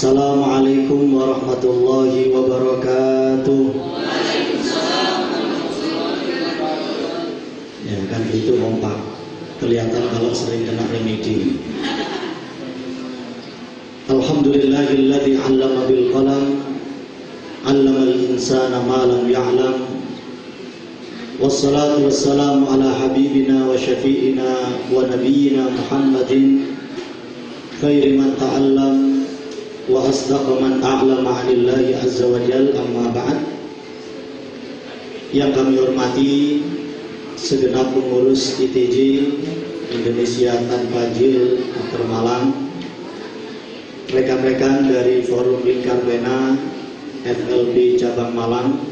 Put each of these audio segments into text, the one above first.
Assalamualaikum warahmatullahi wabarakatuh. Ya kan itu kompak kelihatan kalau sering kena remedi. Alhamdulillahilladzi 'allama bil qalam 'allama al-insana ma lam ya'lam. Wassalatu wassalamu ala habibina wa syafi'ina wa nabiyyina Muhammadin khairi man asdaqa man a'lama 'anillahi azza wa jalla amma ba'd Yang kami hormati segenap pengurus ITJ Indonesia Tanpa Jil Dr. Malang rekan-rekan dari Forum Lingkar Bena FLB Cabang Malang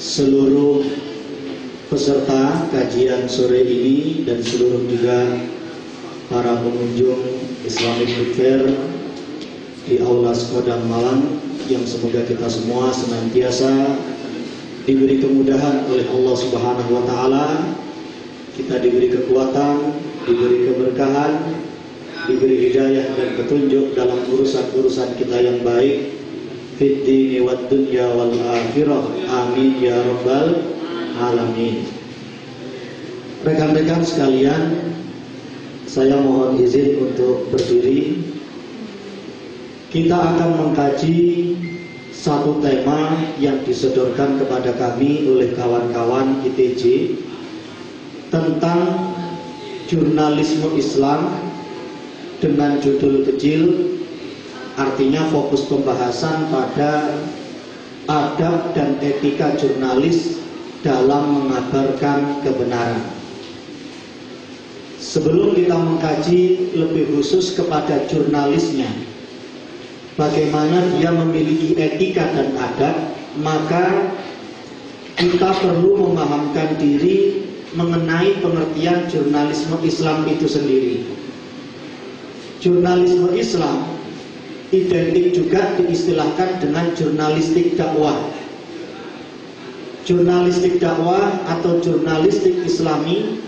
seluruh peserta kajian sore ini dan seluruh juga para pengunjung Islamic Fair di Aula Skodang Malang yang semoga kita semua senantiasa diberi kemudahan oleh Allah Subhanahu wa taala, kita diberi kekuatan, diberi keberkahan, diberi hidayah dan petunjuk dalam urusan-urusan kita yang baik fid dini wal akhirah. Amin ya rabbal alamin. Rekan-rekan sekalian, saya mohon izin untuk berdiri. Kita akan mengkaji satu tema yang disodorkan kepada kami oleh kawan-kawan ITJ tentang jurnalisme Islam dengan judul kecil artinya fokus pembahasan pada adab dan etika jurnalis dalam mengabarkan kebenaran. Sebelum kita mengkaji lebih khusus kepada jurnalisnya, bagaimana dia memiliki etika dan adab, maka kita perlu memahamkan diri mengenai pengertian jurnalisme Islam itu sendiri. Jurnalisme Islam identik juga diistilahkan dengan jurnalistik dakwah. Jurnalistik dakwah atau jurnalistik Islami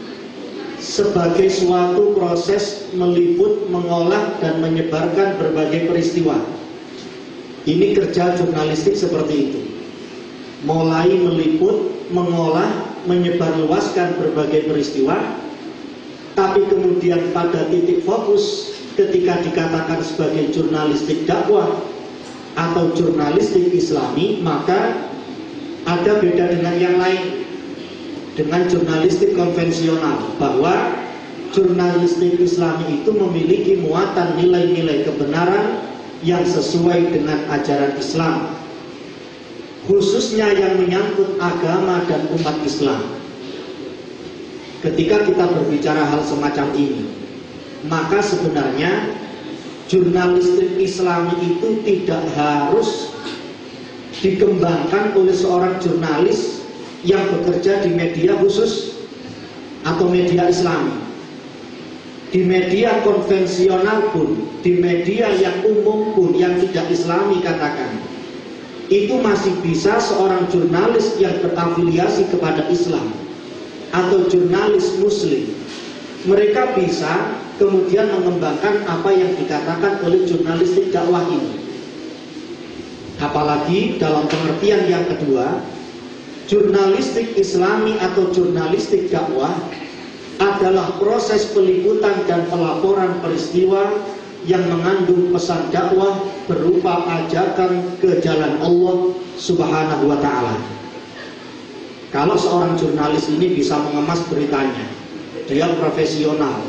sebagai suatu proses meliput, mengolah dan menyebarkan berbagai peristiwa. Ini kerja jurnalistik seperti itu. Mulai meliput, mengolah, menyebarluaskan berbagai peristiwa, tapi kemudian pada titik fokus ketika dikatakan sebagai jurnalistik dakwah atau jurnalistik islami, maka ada beda dengan yang lain dengan jurnalistik konvensional bahwa jurnalistik islami itu memiliki muatan nilai-nilai kebenaran yang sesuai dengan ajaran Islam khususnya yang menyangkut agama dan umat Islam. Ketika kita berbicara hal semacam ini maka sebenarnya jurnalistik islami itu tidak harus dikembangkan oleh seorang jurnalis yang bekerja di media khusus atau media Islam. Di media konvensional pun, di media yang umum pun, yang tidak islami katakan, itu masih bisa seorang jurnalis yang berafiliasi kepada Islam atau jurnalis muslim. Mereka bisa kemudian mengembangkan apa yang dikatakan oleh jurnalistik dakwah ini. Apalagi dalam pengertian yang kedua, jurnalistik islami atau jurnalistik dakwah adalah proses peliputan dan pelaporan peristiwa yang mengandung pesan dakwah berupa ajakan ke jalan Allah Subhanahu wa taala. Kalau seorang jurnalis ini bisa mengemas beritanya, dia profesional,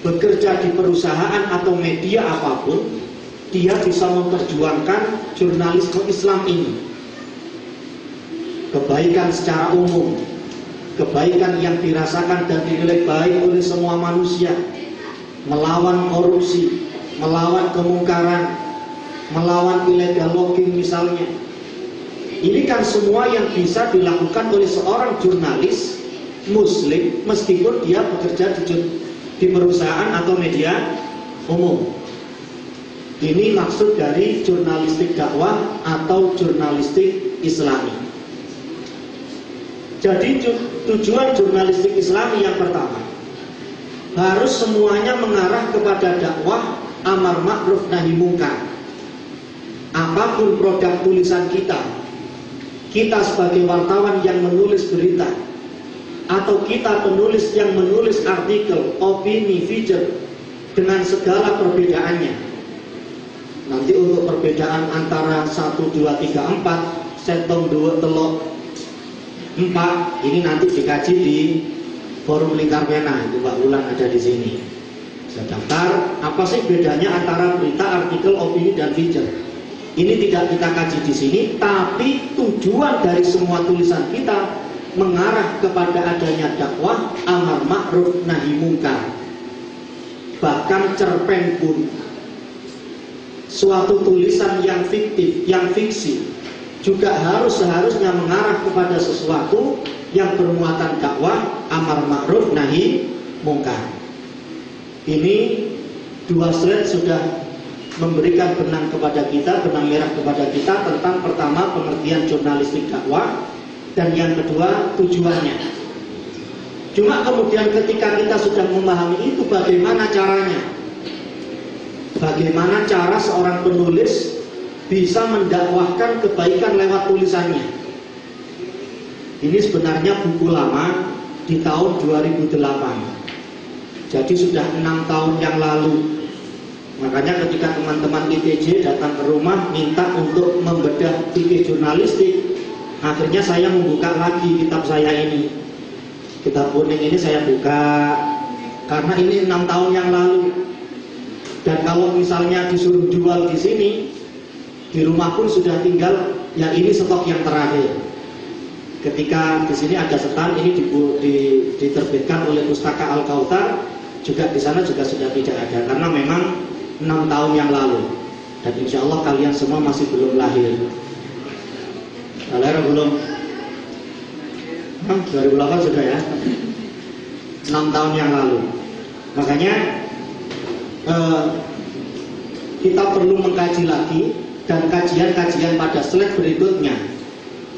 bekerja di perusahaan atau media apa pun, dia bisa memperjuangkan jurnalisme Islam ini kebaikan secara umum, kebaikan yang dirasakan dan dinilai baik oleh semua manusia, melawan korupsi, melawan kemungkaran, melawan illegal logging misalnya. Ini kan semua yang bisa dilakukan oleh seorang jurnalis muslim meskipun dia bekerja di, di perusahaan atau media umum. Ini maksud dari jurnalistik dakwah atau jurnalistik islami. Jadi tujuan jurnalistik islami yang pertama harus semuanya mengarah kepada dakwah amar ma'ruf nahi mungkar. Apa pun produk tulisan kita, kita sebagai wartawan yang menulis berita atau kita penulis yang menulis artikel, opini, feature dengan segala perbedaannya. Nanti untuk perbedaan antara 1, 2, 3, 4, setong 2, telok 4, ini nanti dikaji di forum lingkar pena, itu Pak Ulan ada di sini. Saya daftar, apa sih bedanya antara berita, artikel, opini, dan feature? Ini tidak kita kaji di sini, tapi tujuan dari semua tulisan kita mengarah kepada adanya dakwah amar ma'ruf nahi mungkar. Bahkan cerpen pun suatu tulisan yang fiktif, yang fiksi juga harus seharusnya mengarah kepada sesuatu yang bermuatan dakwah amar ma'ruf nahi mungkar. Ini dua slide sudah memberikan benang kepada kita, benang merah kepada kita tentang pertama pengertian jurnalistik dakwah dan yang kedua tujuannya. Cuma kemudian ketika kita sudah memahami itu bagaimana caranya? Bagaimana cara seorang penulis bisa mendakwahkan kebaikan lewat tulisannya? Ini sebenarnya buku lama di tahun 2008. Jadi sudah enam tahun yang lalu Makanya ketika teman-teman ITJ datang ke rumah minta untuk membedah fikih jurnalistik, akhirnya saya membuka lagi kitab saya ini. Kitab kuning ini saya buka karena ini enam tahun yang lalu. Dan kalau misalnya disuruh jual di sini, di rumah pun sudah tinggal ya ini stok yang terakhir. Ketika di sini ada setan ini diterbitkan oleh Pustaka Al Kautar, juga di sana juga sudah tidak ada karena memang enam tahun yang lalu. Dan insya Allah kalian semua masih belum lahir. Kalian belum? Hah, 2008 sudah ya? 6 tahun yang lalu. Makanya eh, kita perlu mengkaji lagi dan kajian-kajian pada slide berikutnya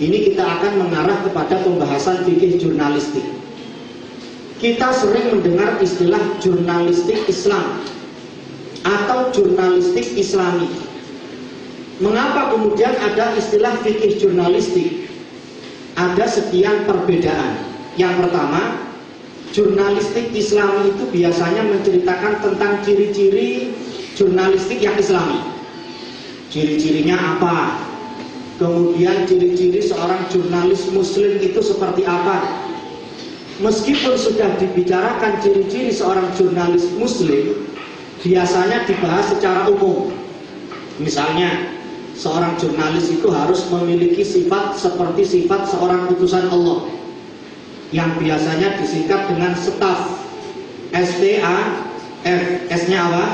ini kita akan mengarah kepada pembahasan fikih jurnalistik kita sering mendengar istilah jurnalistik Islam atau jurnalistik islami. Mengapa kemudian ada istilah fikih jurnalistik? Ada sekian perbedaan. Yang pertama, jurnalistik islami itu biasanya menceritakan tentang ciri-ciri jurnalistik yang islami. Ciri-cirinya apa? Kemudian ciri-ciri seorang jurnalis muslim itu seperti apa? Meskipun sudah dibicarakan ciri-ciri seorang jurnalis muslim, biasanya dibahas secara umum. Misalnya, seorang jurnalis itu harus memiliki sifat seperti sifat seorang utusan Allah yang biasanya disingkat dengan staf STA F S-nya apa?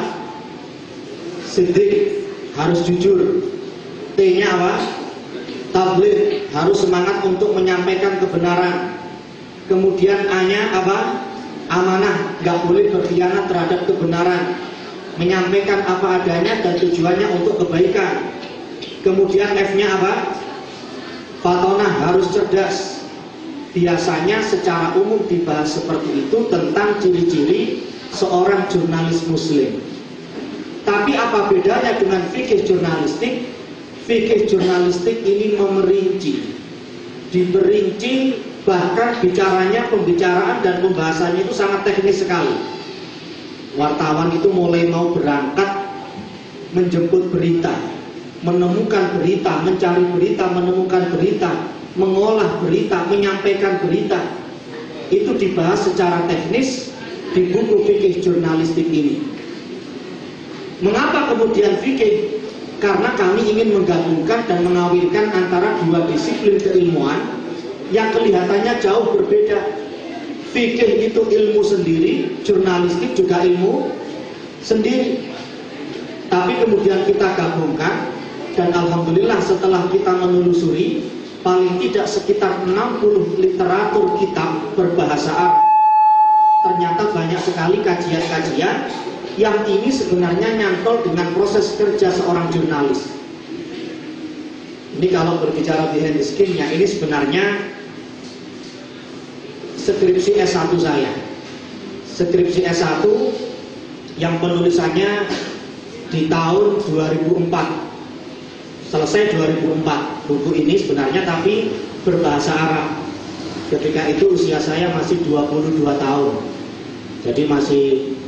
Sidik harus jujur T-nya apa? Tabligh harus semangat untuk menyampaikan kebenaran kemudian A-nya apa? amanah nggak boleh berkhianat terhadap kebenaran menyampaikan apa adanya dan tujuannya untuk kebaikan. Kemudian F-nya apa? Fatonah harus cerdas. Biasanya secara umum dibahas seperti itu tentang ciri-ciri seorang jurnalis muslim. Tapi apa bedanya dengan fikih jurnalistik? Fikih jurnalistik ini memerinci, diperinci bahkan bicaranya, pembicaraan dan pembahasannya itu sangat teknis sekali wartawan itu mulai mau berangkat menjemput berita, menemukan berita, mencari berita, menemukan berita, mengolah berita, menyampaikan berita. Itu dibahas secara teknis di buku fikih jurnalistik ini. Mengapa kemudian fikih? Karena kami ingin menggabungkan dan mengawinkan antara dua disiplin keilmuan yang kelihatannya jauh berbeda Fikih itu ilmu sendiri, jurnalistik juga ilmu sendiri. Tapi kemudian kita gabungkan dan alhamdulillah setelah kita menelusuri paling tidak sekitar 60 literatur kitab berbahasa Arab. Ternyata banyak sekali kajian-kajian yang ini sebenarnya nyantol dengan proses kerja seorang jurnalis. Ini kalau berbicara behind the skin-nya, ini sebenarnya skripsi S1 saya. Skripsi S1 yang penulisannya di tahun 2004 selesai 2004 buku ini sebenarnya tapi berbahasa Arab ketika itu usia saya masih 22 tahun jadi masih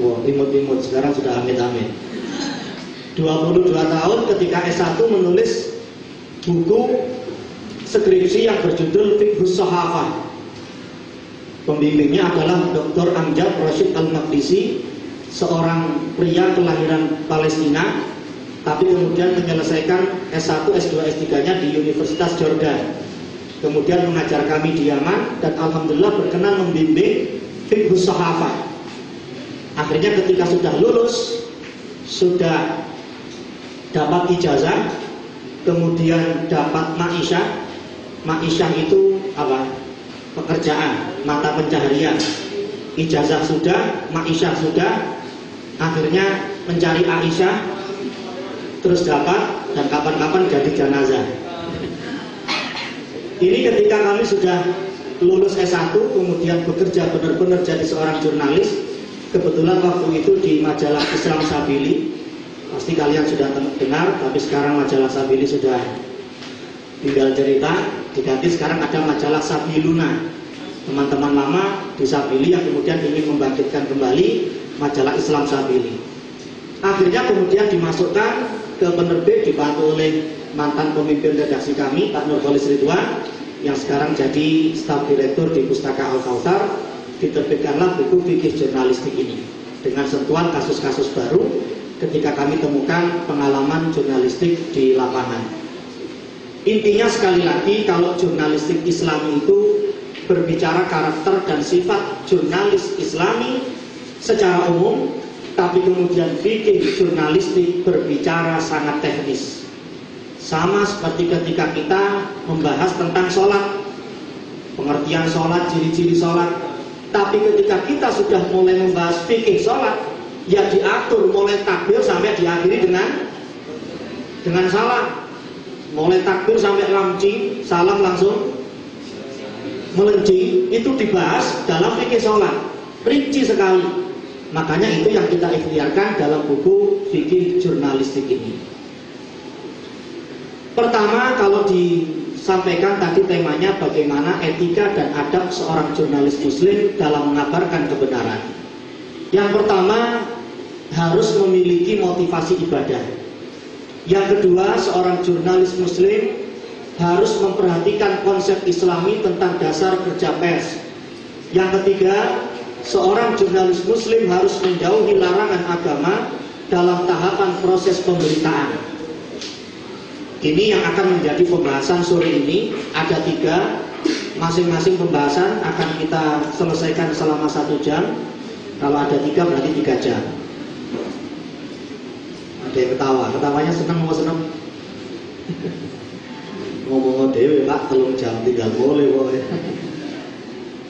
wow, imut-imut sekarang sudah amit-amit 22 tahun ketika S1 menulis buku skripsi yang berjudul Fiqhus Sahafah pembimbingnya adalah Dr. Amjad Rashid Al-Maqdisi seorang pria kelahiran Palestina tapi kemudian menyelesaikan S1, S2, S3-nya di Universitas Jordan. Kemudian mengajar kami di Yaman dan alhamdulillah berkenan membimbing Fiqhus Sahafah. Akhirnya ketika sudah lulus, sudah dapat ijazah, kemudian dapat ma'isyah. Ma'isyah itu apa? Pekerjaan, mata pencaharian. Ijazah sudah, ma'isyah sudah, akhirnya mencari Aisyah terus dapat dan kapan-kapan jadi jenazah. Ini ketika kami sudah lulus S1 kemudian bekerja benar-benar jadi seorang jurnalis kebetulan waktu itu di majalah Islam Sabili. Pasti kalian sudah dengar tapi sekarang majalah Sabili sudah tinggal cerita. Diganti sekarang ada majalah Sabiluna. Teman-teman lama di Sabili yang kemudian ingin membangkitkan kembali majalah Islam Sabili. Akhirnya kemudian dimasukkan ke penerbit dibantu oleh mantan pemimpin redaksi kami Pak Nurholis Ridwan yang sekarang jadi staf direktur di Pustaka Al Kautsar diterbitkanlah buku fikih jurnalistik ini dengan sentuhan kasus-kasus baru ketika kami temukan pengalaman jurnalistik di lapangan. Intinya sekali lagi kalau jurnalistik Islam itu berbicara karakter dan sifat jurnalis Islami secara umum tapi kemudian fikih jurnalistik berbicara sangat teknis. Sama seperti ketika kita membahas tentang sholat, pengertian sholat, ciri-ciri sholat. Tapi ketika kita sudah mulai membahas fikih sholat, ya diatur mulai takbir sampai diakhiri dengan dengan salam. Mulai takbir sampai lamci, salam langsung melenci, itu dibahas dalam fikih sholat. Rinci sekali. Makanya itu yang kita ikhtiarkan dalam buku fikih jurnalistik ini. Pertama, kalau disampaikan tadi temanya bagaimana etika dan adab seorang jurnalis muslim dalam mengabarkan kebenaran. Yang pertama, harus memiliki motivasi ibadah. Yang kedua, seorang jurnalis muslim harus memperhatikan konsep islami tentang dasar kerja pers. Yang ketiga, seorang jurnalis muslim harus menjauhi larangan agama dalam tahapan proses pemberitaan. Ini yang akan menjadi pembahasan sore ini. Ada tiga, masing-masing pembahasan akan kita selesaikan selama satu jam. Kalau ada tiga berarti tiga jam. Ada yang ketawa, ketawanya senang mau senang. Ngomong dewe pak, telung jam tinggal boleh boleh.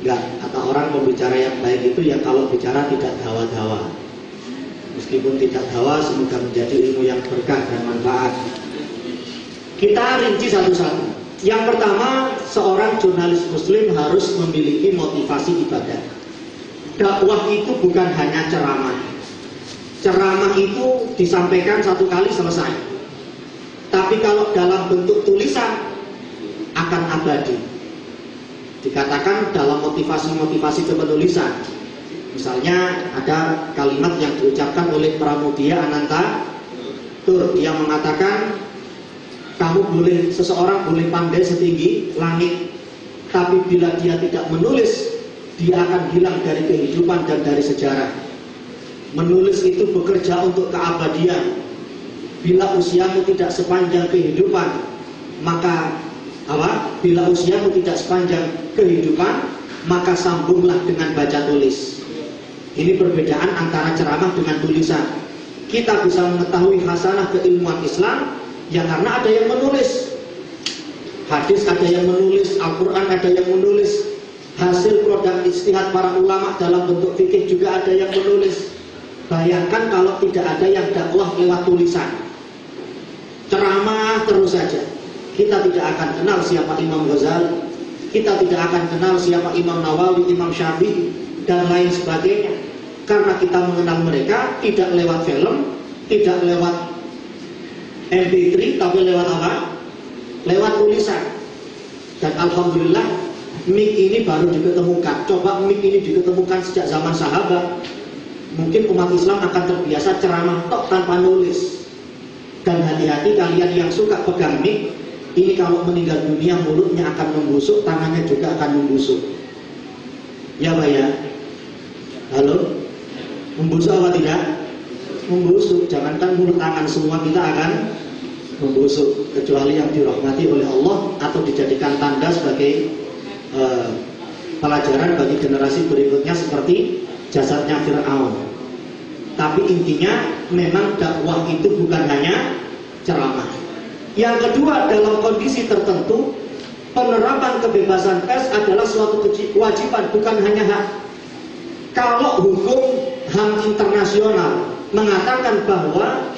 Enggak, kata orang pembicara yang baik itu ya kalau bicara tidak dawa-dawa. Meskipun tidak dawa, semoga menjadi ilmu yang berkah dan manfaat. Kita rinci satu-satu. Yang pertama, seorang jurnalis muslim harus memiliki motivasi ibadah. Dakwah itu bukan hanya ceramah. Ceramah itu disampaikan satu kali selesai. Tapi kalau dalam bentuk tulisan akan abadi dikatakan dalam motivasi-motivasi kepenulisan. Misalnya ada kalimat yang diucapkan oleh Pramudia Ananta Tur, dia mengatakan kamu boleh seseorang boleh pandai setinggi langit, tapi bila dia tidak menulis, dia akan hilang dari kehidupan dan dari sejarah. Menulis itu bekerja untuk keabadian. Bila usiamu tidak sepanjang kehidupan, maka apa? Bila usiamu tidak sepanjang kehidupan, maka sambunglah dengan baca tulis. Ini perbedaan antara ceramah dengan tulisan. Kita bisa mengetahui hasanah keilmuan Islam ya karena ada yang menulis. hadis ada yang menulis, Al-Quran ada yang menulis, hasil produk istihad para ulama dalam bentuk fikih juga ada yang menulis. Bayangkan kalau tidak ada yang dakwah lewat tulisan. Ceramah terus saja. Kita tidak akan kenal siapa Imam Ghazali, kita tidak akan kenal siapa Imam Nawawi, Imam Syafi'i, dan lain sebagainya. Karena kita mengenal mereka tidak lewat film, tidak lewat MP3, tapi lewat apa? Lewat tulisan. Dan Alhamdulillah, mic ini baru diketemukan. Coba mic ini diketemukan sejak zaman sahabat. Mungkin umat Islam akan terbiasa ceramah tok tanpa nulis. Dan hati-hati kalian yang suka pegang mic, ini kalau meninggal dunia mulutnya akan membusuk, tangannya juga akan membusuk. Ya Pak ya? Halo? Membusuk apa tidak? Membusuk. Jangankan mulut tangan semua kita akan membusuk. Kecuali yang dirahmati oleh Allah atau dijadikan tanda sebagai uh, pelajaran bagi generasi berikutnya seperti jasadnya Fir'aun. Tapi intinya memang dakwah itu bukan hanya ceramah. Yang kedua, dalam kondisi tertentu, penerapan kebebasan pers adalah suatu kewajiban, bukan hanya hak. Kalau hukum HAM internasional mengatakan bahwa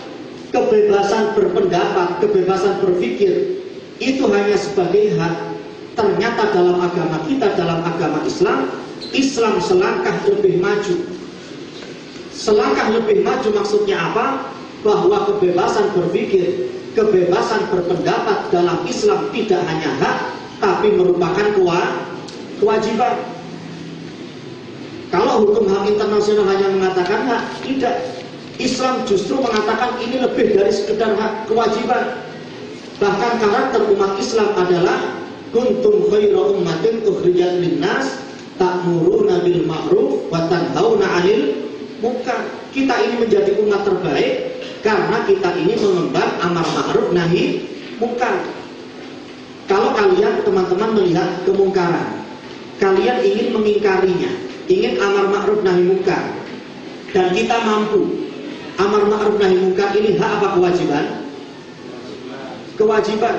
kebebasan berpendapat, kebebasan berpikir itu hanya sebagai hak, ternyata dalam agama kita, dalam agama Islam, Islam selangkah lebih maju. Selangkah lebih maju maksudnya apa? Bahwa kebebasan berpikir, kebebasan berpendapat dalam Islam tidak hanya hak tapi merupakan kewajiban. Kalau hukum HAM internasional hanya mengatakan hak, tidak. Islam justru mengatakan ini lebih dari sekedar hak kewajiban. Bahkan karakter umat Islam adalah kuntum khairu ummatin ukhrijat linnas ta'muruna bil ma'ruf wa tanhauna 'anil munkar. Kita ini menjadi umat terbaik karena kita ini mengemban amar ma'ruf nahi mungkar. Kalau kalian teman-teman melihat kemungkaran, kalian ingin mengingkarinya, ingin amar ma'ruf nahi mungkar, dan kita mampu. Amar ma'ruf nahi mungkar ini hak apa kewajiban? Kewajiban.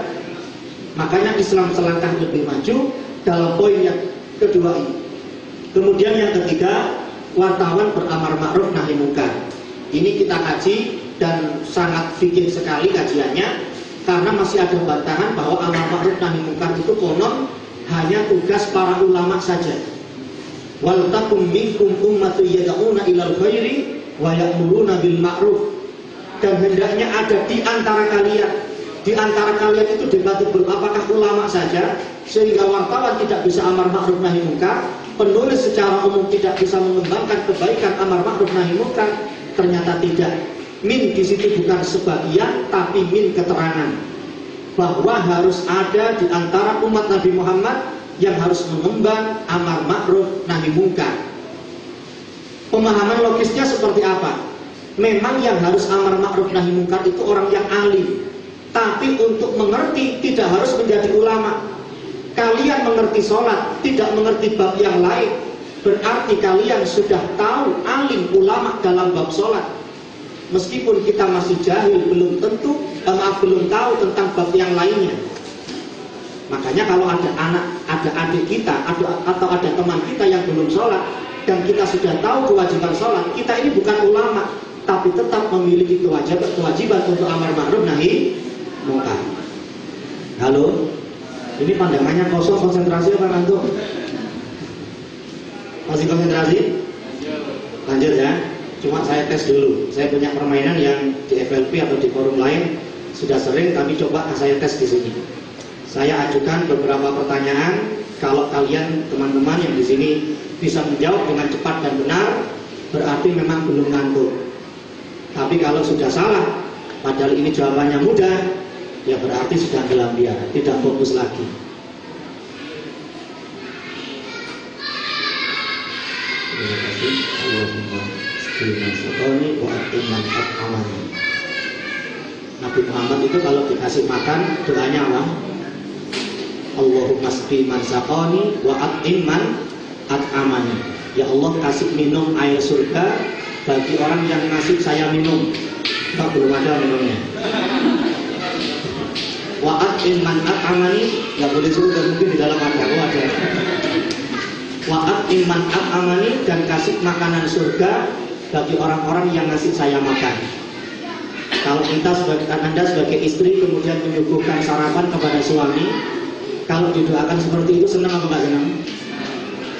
Makanya Islam selangkah lebih maju dalam poin yang kedua ini. Kemudian yang ketiga, wartawan beramar ma'ruf nahi mungkar. Ini kita kaji dan sangat fikir sekali kajiannya karena masih ada bantahan bahwa amar ma'ruf nahi munkar itu konon hanya tugas para ulama saja. Wal takum minkum ummatu yad'una ilal khairi wa ya'muruna bil ma'ruf. Dan hendaknya ada di antara kalian di antara kalian itu debatable apakah ulama saja sehingga wartawan tidak bisa amar ma'ruf nahi munkar, penulis secara umum tidak bisa mengembangkan kebaikan amar ma'ruf nahi munkar, ternyata tidak Min di situ bukan sebagian, tapi min keterangan bahwa harus ada di antara umat Nabi Muhammad yang harus mengemban amar ma'ruf nahi mungkar. Pemahaman logisnya seperti apa? Memang yang harus amar ma'ruf nahi mungkar itu orang yang alim. Tapi untuk mengerti tidak harus menjadi ulama. Kalian mengerti sholat, tidak mengerti bab yang lain. Berarti kalian sudah tahu alim ulama dalam bab sholat meskipun kita masih jahil belum tentu eh, maaf belum tahu tentang bab yang lainnya makanya kalau ada anak ada adik kita ada, atau ada teman kita yang belum sholat dan kita sudah tahu kewajiban sholat kita ini bukan ulama tapi tetap memiliki kewajiban kewajiban untuk amar ma'ruf nahi munkar. Halo? Ini pandangannya kosong konsentrasi apa ngantuk masih konsentrasi? Lanjut ya. Cuma saya tes dulu. Saya punya permainan yang di FLP atau di forum lain sudah sering kami coba saya tes di sini. Saya ajukan beberapa pertanyaan. Kalau kalian teman-teman yang di sini bisa menjawab dengan cepat dan benar, berarti memang belum ngantuk. Tapi kalau sudah salah, padahal ini jawabannya mudah, ya berarti sudah gelambiar, tidak fokus lagi. Terima kasih. Allahumma wa manfaat amani Nabi Muhammad itu kalau dikasih makan doanya apa? Allahumma sfi man sakoni wa man at amani Ya Allah kasih minum air surga bagi orang yang ngasih saya minum. Tak belum ada minumnya. Wa iman amani nggak boleh suruh mungkin di dalam ada. Oh ada Wa'at iman amani dan kasih makanan surga bagi orang-orang yang ngasih saya makan. Kalau kita sebagai anda sebagai istri kemudian menyuguhkan sarapan kepada suami, kalau didoakan seperti itu senang apa enggak senang?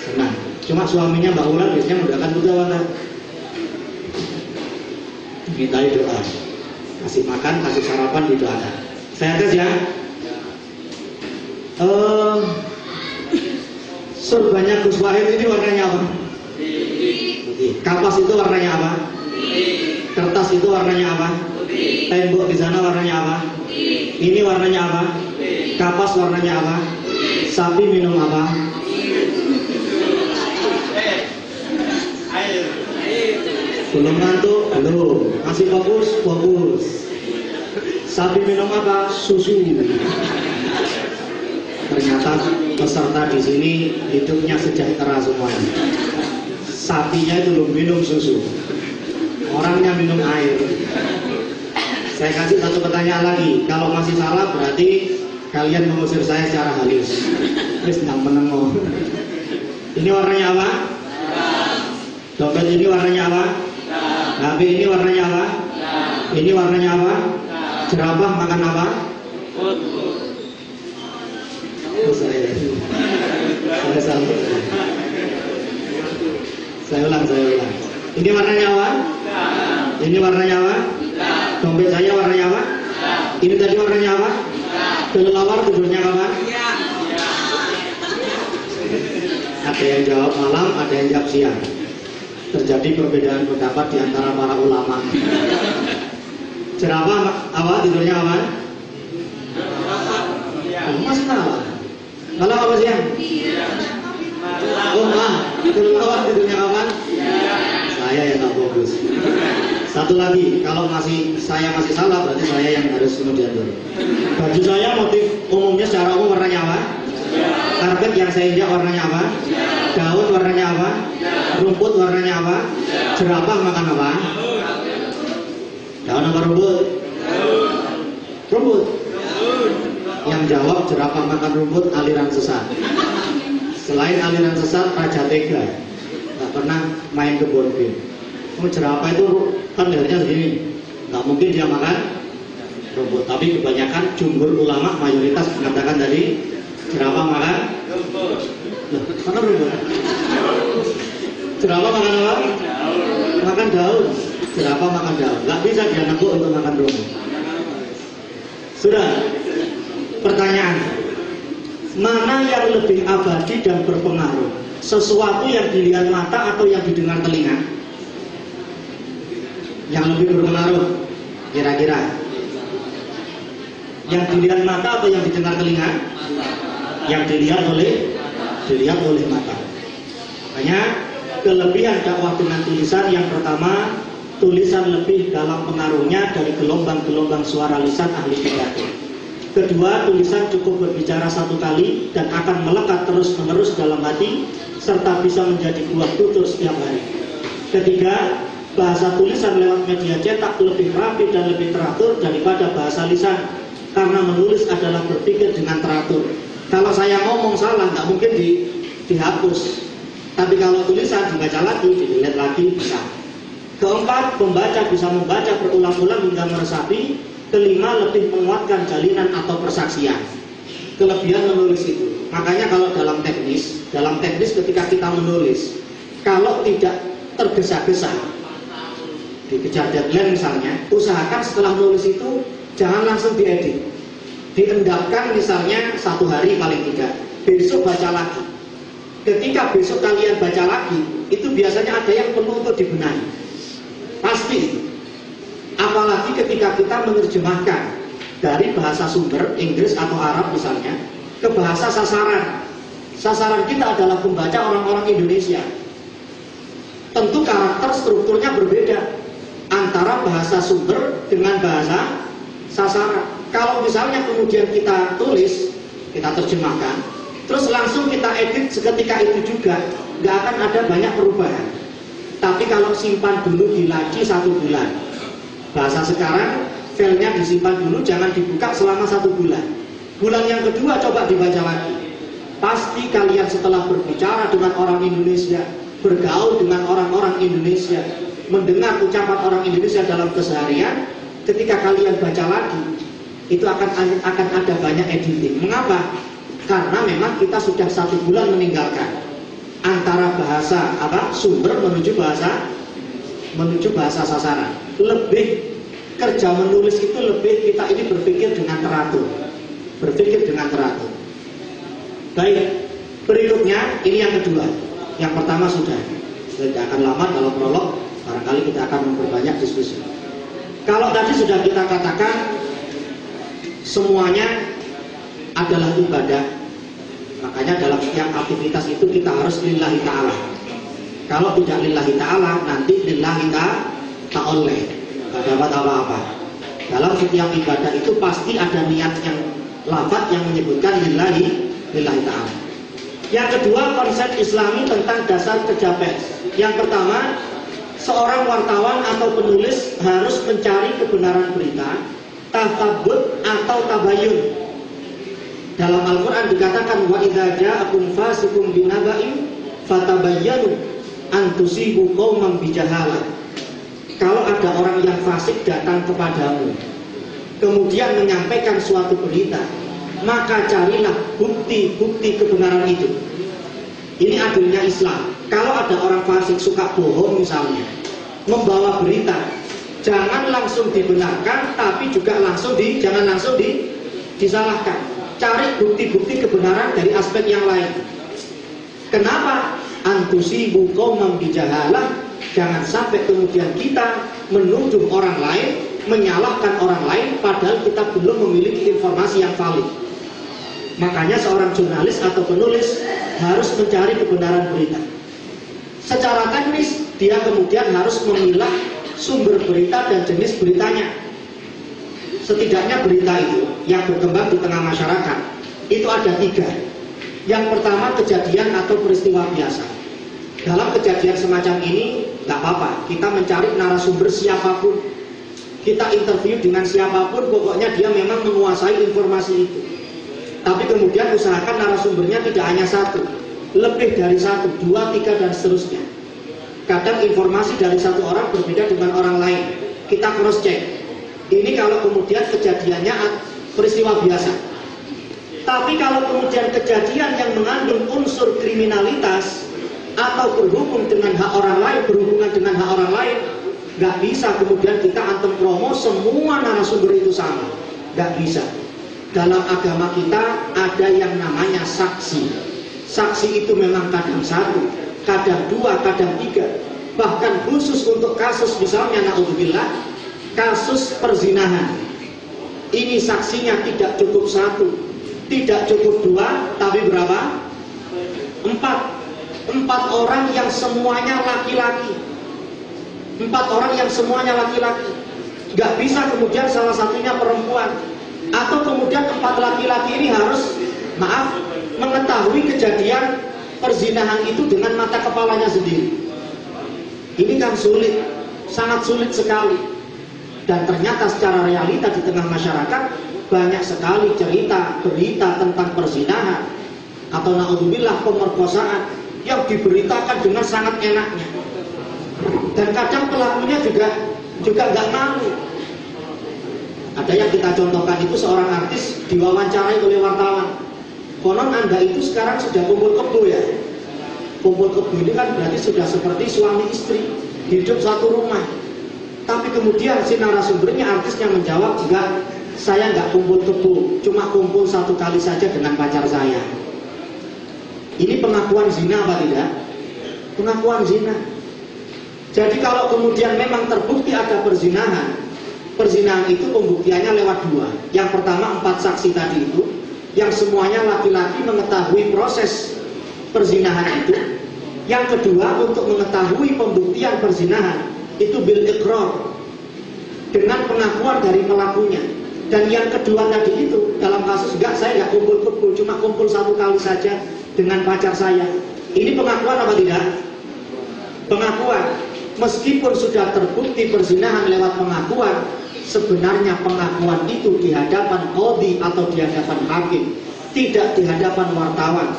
Senang. Cuma suaminya Mbak Ulan biasanya mendoakan juga mana? Minta doa. Kasih makan, kasih sarapan didoakan. Saya tes ya. Uh, surganya Gus Wahid ini warnanya apa? Putih. Kapas itu warnanya apa? Kertas itu warnanya apa? Tembok di sana warnanya apa? Ini warnanya apa? Kapas warnanya apa? Sapi minum apa? Belum ngantuk? Belum. Masih fokus? Fokus. Sapi minum apa? Susu. Ternyata peserta di sini hidupnya sejahtera semuanya. Sapinya itu belum minum susu. Orangnya minum air. Saya kasih satu pertanyaan lagi. Kalau masih salah berarti kalian mengusir saya secara halus. Terus nggak menengok. Ini warnanya apa? Dompet ini warnanya apa? HP ini warnanya apa? Ini warnanya apa? Jerapah makan apa? Saya. Saya. Saya ulang, saya ulang. Ini warnanya apa? Ini warnanya apa? Dompet saya warnanya apa? Ini tadi warnanya apa? Kelelawar tidurnya apa? Ada yang jawab malam, ada yang jawab siang. Terjadi perbedaan pendapat di antara para ulama. Jerapah apa tidurnya apa? Oh, masih salah. Malam apa siang? Oh, ah, kelelawar tidurnya kapan? Saya yang tak fokus. Satu lagi, kalau masih saya masih salah berarti saya yang harus kemudian dulu. Baju saya motif umumnya secara umum warnanya apa? Karpet yang saya injak warnanya apa? Daun warnanya apa? Rumput warnanya apa? Jerapah makan apa? Daun apa rumput? Rumput. Yang jawab jerapah makan rumput aliran sesat. Selain aliran sesat, Raja Tega nggak pernah main ke board game. Oh, jerapah itu kan lehernya segini, nggak mungkin dia makan rumput. Tapi kebanyakan jumhur ulama mayoritas mengatakan tadi jerapah makan rumput. Makan rumput. Jerapah makan apa? Makan daun. Jerapah makan daun. Nggak bisa dia nengkuk untuk makan rumput. Sudah. Pertanyaan. Mana yang lebih abadi dan berpengaruh? Sesuatu yang dilihat mata atau yang didengar telinga? Yang lebih berpengaruh kira-kira? Yang dilihat mata atau yang didengar telinga? Yang dilihat oleh dilihat oleh mata. Makanya kelebihan dakwah dengan tulisan yang pertama tulisan lebih dalam pengaruhnya dari gelombang-gelombang suara lisan ahli pidato. Kedua, tulisan cukup berbicara satu kali dan akan melekat terus-menerus dalam hati serta bisa menjadi buah tutur setiap hari. Ketiga, bahasa tulisan lewat media cetak lebih rapi dan lebih teratur daripada bahasa lisan karena menulis adalah berpikir dengan teratur. Kalau saya ngomong salah, nggak mungkin di, dihapus. Tapi kalau tulisan dibaca lagi, dilihat lagi, bisa. Keempat, pembaca bisa membaca berulang-ulang hingga meresapi Kelima, lebih menguatkan jalinan atau persaksian. Kelebihan menulis itu. Makanya kalau dalam teknis, dalam teknis ketika kita menulis, kalau tidak tergesa-gesa, dikejar deadline misalnya, usahakan setelah nulis itu jangan langsung diedit. Diendapkan misalnya satu hari paling tidak. Besok baca lagi. Ketika besok kalian baca lagi, itu biasanya ada yang perlu untuk dibenahi. Pasti. Apalagi ketika kita menerjemahkan dari bahasa sumber Inggris atau Arab misalnya ke bahasa sasaran. Sasaran kita adalah pembaca orang-orang Indonesia. Tentu karakter strukturnya berbeda antara bahasa sumber dengan bahasa sasaran. Kalau misalnya kemudian kita tulis, kita terjemahkan, terus langsung kita edit seketika itu juga, nggak akan ada banyak perubahan. Tapi kalau simpan dulu di laci satu bulan, bahasa sekarang filenya disimpan dulu jangan dibuka selama satu bulan Bulan yang kedua coba dibaca lagi. Pasti kalian setelah berbicara dengan orang Indonesia, bergaul dengan orang-orang Indonesia, mendengar ucapan orang Indonesia dalam keseharian, ketika kalian baca lagi, itu akan akan ada banyak editing. Mengapa? Karena memang kita sudah satu bulan meninggalkan antara bahasa apa sumber menuju bahasa menuju bahasa sasaran. Lebih kerja menulis itu lebih kita ini berpikir dengan teratur berpikir dengan teratur. Baik, berikutnya ini yang kedua. Yang pertama sudah, tidak akan lama kalau prolog, barangkali kita akan memperbanyak diskusi. Kalau tadi sudah kita katakan semuanya adalah ibadah, makanya dalam setiap aktivitas itu kita harus lillahi ta'ala. Kalau tidak lillahi ta'ala, nanti lillahi ta'oleh. Tidak dapat apa-apa. Dalam setiap ibadah itu pasti ada niat yang lafaz yang menyebutkan lillahi lillahi ta'ala. Yang kedua konsep islami tentang dasar pers. Yang pertama, seorang wartawan atau penulis harus mencari kebenaran berita, tatabut atau tabayun. Dalam Al-Quran dikatakan wa idza ja'akum fasikum binaba'in fatabayyanu an tusibu qauman bijahalah. Kalau ada orang yang fasik datang kepadamu, kemudian menyampaikan suatu berita, maka carilah bukti-bukti kebenaran itu. Ini adilnya Islam. Kalau ada orang fasik suka bohong misalnya, membawa berita, jangan langsung dibenarkan, tapi juga langsung di, jangan langsung di, disalahkan. Cari bukti-bukti kebenaran dari aspek yang lain. Kenapa? Antusi bukom membijahalah Jangan sampai kemudian kita menuduh orang lain menyalahkan orang lain padahal kita belum memiliki informasi yang valid. Makanya seorang jurnalis atau penulis harus mencari kebenaran berita. Secara teknis dia kemudian harus memilah sumber berita dan jenis beritanya. Setidaknya berita itu yang berkembang di tengah masyarakat itu ada tiga. Yang pertama kejadian atau peristiwa biasa. Dalam kejadian semacam ini nggak apa-apa, kita mencari narasumber siapa pun. Kita interview dengan siapa pun pokoknya dia memang menguasai informasi itu. Tapi kemudian usahakan narasumbernya tidak hanya satu lebih dari satu, dua, tiga dan seterusnya. Kadang informasi dari satu orang berbeda dengan orang lain. Kita cross check ini kalau kemudian kejadiannya peristiwa biasa. Tapi kalau kemudian kejadian yang mengandung unsur kriminalitas atau berhubung dengan hak orang lain, berhubungan dengan hak orang lain, Gak bisa kemudian kita antem promo semua narasumber itu sama. Gak bisa. Dalam agama kita ada yang namanya saksi. Saksi itu memang kadang satu, kadang dua, kadang tiga. Bahkan khusus untuk kasus misalnya naudzubillah, kasus perzinahan. Ini saksinya tidak cukup satu, tidak cukup dua, tapi berapa? Empat. Empat orang yang semuanya laki-laki. Empat orang yang semuanya laki-laki. Gak bisa kemudian salah satunya perempuan. Atau kemudian empat laki-laki ini harus maaf mengetahui kejadian perzinahan itu dengan mata kepalanya sendiri. Ini kan sulit sangat sulit sekali. Dan ternyata secara realita di tengah masyarakat banyak sekali cerita berita tentang perzinahan atau naudzubillah pemerkosaan yang diberitakan dengan sangat enaknya. Dan kadang pelakunya juga juga nggak malu ada yang kita contohkan itu seorang artis diwawancarai oleh wartawan. Konon anda itu sekarang sudah kumpul kebo ya? Kumpul kebo ini kan berarti sudah seperti suami istri hidup satu rumah. Tapi kemudian si narasumbernya artisnya menjawab juga saya nggak kumpul kebo cuma kumpul satu kali saja dengan pacar saya ini pengakuan zina apa tidak pengakuan zina jadi kalau kemudian memang terbukti ada perzinahan, perzinahan itu pembuktiannya lewat dua. Yang pertama empat saksi tadi itu, yang semuanya laki-laki mengetahui proses perzinahan itu. Yang kedua untuk mengetahui pembuktian perzinahan itu bil ikrar dengan pengakuan dari pelakunya. Dan yang kedua tadi itu dalam kasus enggak saya enggak kumpul-kumpul, cuma kumpul satu kali saja dengan pacar saya. Ini pengakuan apa tidak? Pengakuan meskipun sudah terbukti perzinahan lewat pengakuan, sebenarnya pengakuan itu di hadapan kodi atau di hadapan hakim, tidak di hadapan wartawan.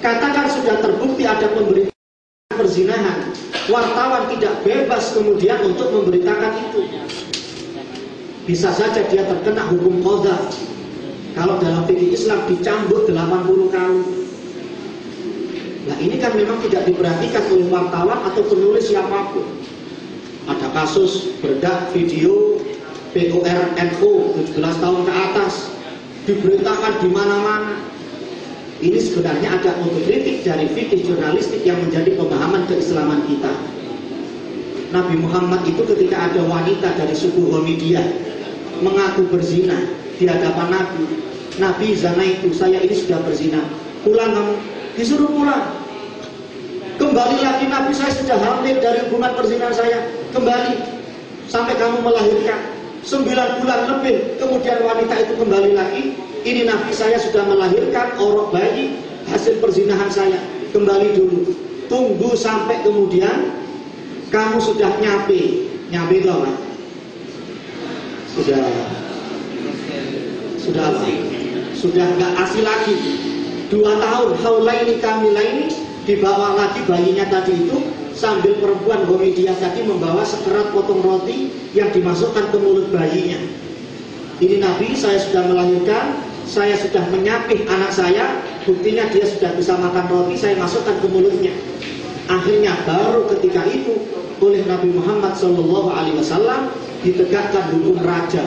Katakan sudah terbukti ada pemberitaan perzinahan, wartawan tidak bebas kemudian untuk memberitakan itu. Bisa saja dia terkena hukum koda. Kalau dalam fikih Islam dicambuk 80 kali. Nah ini kan memang tidak diperhatikan oleh wartawan atau penulis siapa pun. Ada kasus berdak video PORNO 17 tahun ke atas diberitakan di mana-mana. Ini sebenarnya ada otokritik dari fikih jurnalistik yang menjadi pemahaman keislaman kita. Nabi Muhammad itu ketika ada wanita dari suku Hamidiah mengaku berzina di hadapan Nabi Nabi zana itu saya ini sudah berzina. Pulang kamu. Disuruh pulang Kembali lagi Nabi saya sudah hamil dari hubungan perzinahan saya. Kembali sampai kamu melahirkan. Sembilan bulan lebih kemudian wanita itu kembali lagi. Ini Nabi saya sudah melahirkan orang bayi hasil perzinahan saya. Kembali dulu. Tunggu sampai kemudian kamu sudah nyape. Nyape itu apa? Sudah sudah? Sudah nggak asli lagi. Dua tahun haulaini kamilaini dibawa lagi bayinya tadi itu sambil perempuan Gomedia tadi membawa sekerat potong roti yang dimasukkan ke mulut bayinya. Ini Nabi saya sudah melahirkan, saya sudah menyapih anak saya, buktinya dia sudah bisa makan roti, saya masukkan ke mulutnya. Akhirnya baru ketika itu oleh Nabi Muhammad Wasallam ditegakkan hukum raja.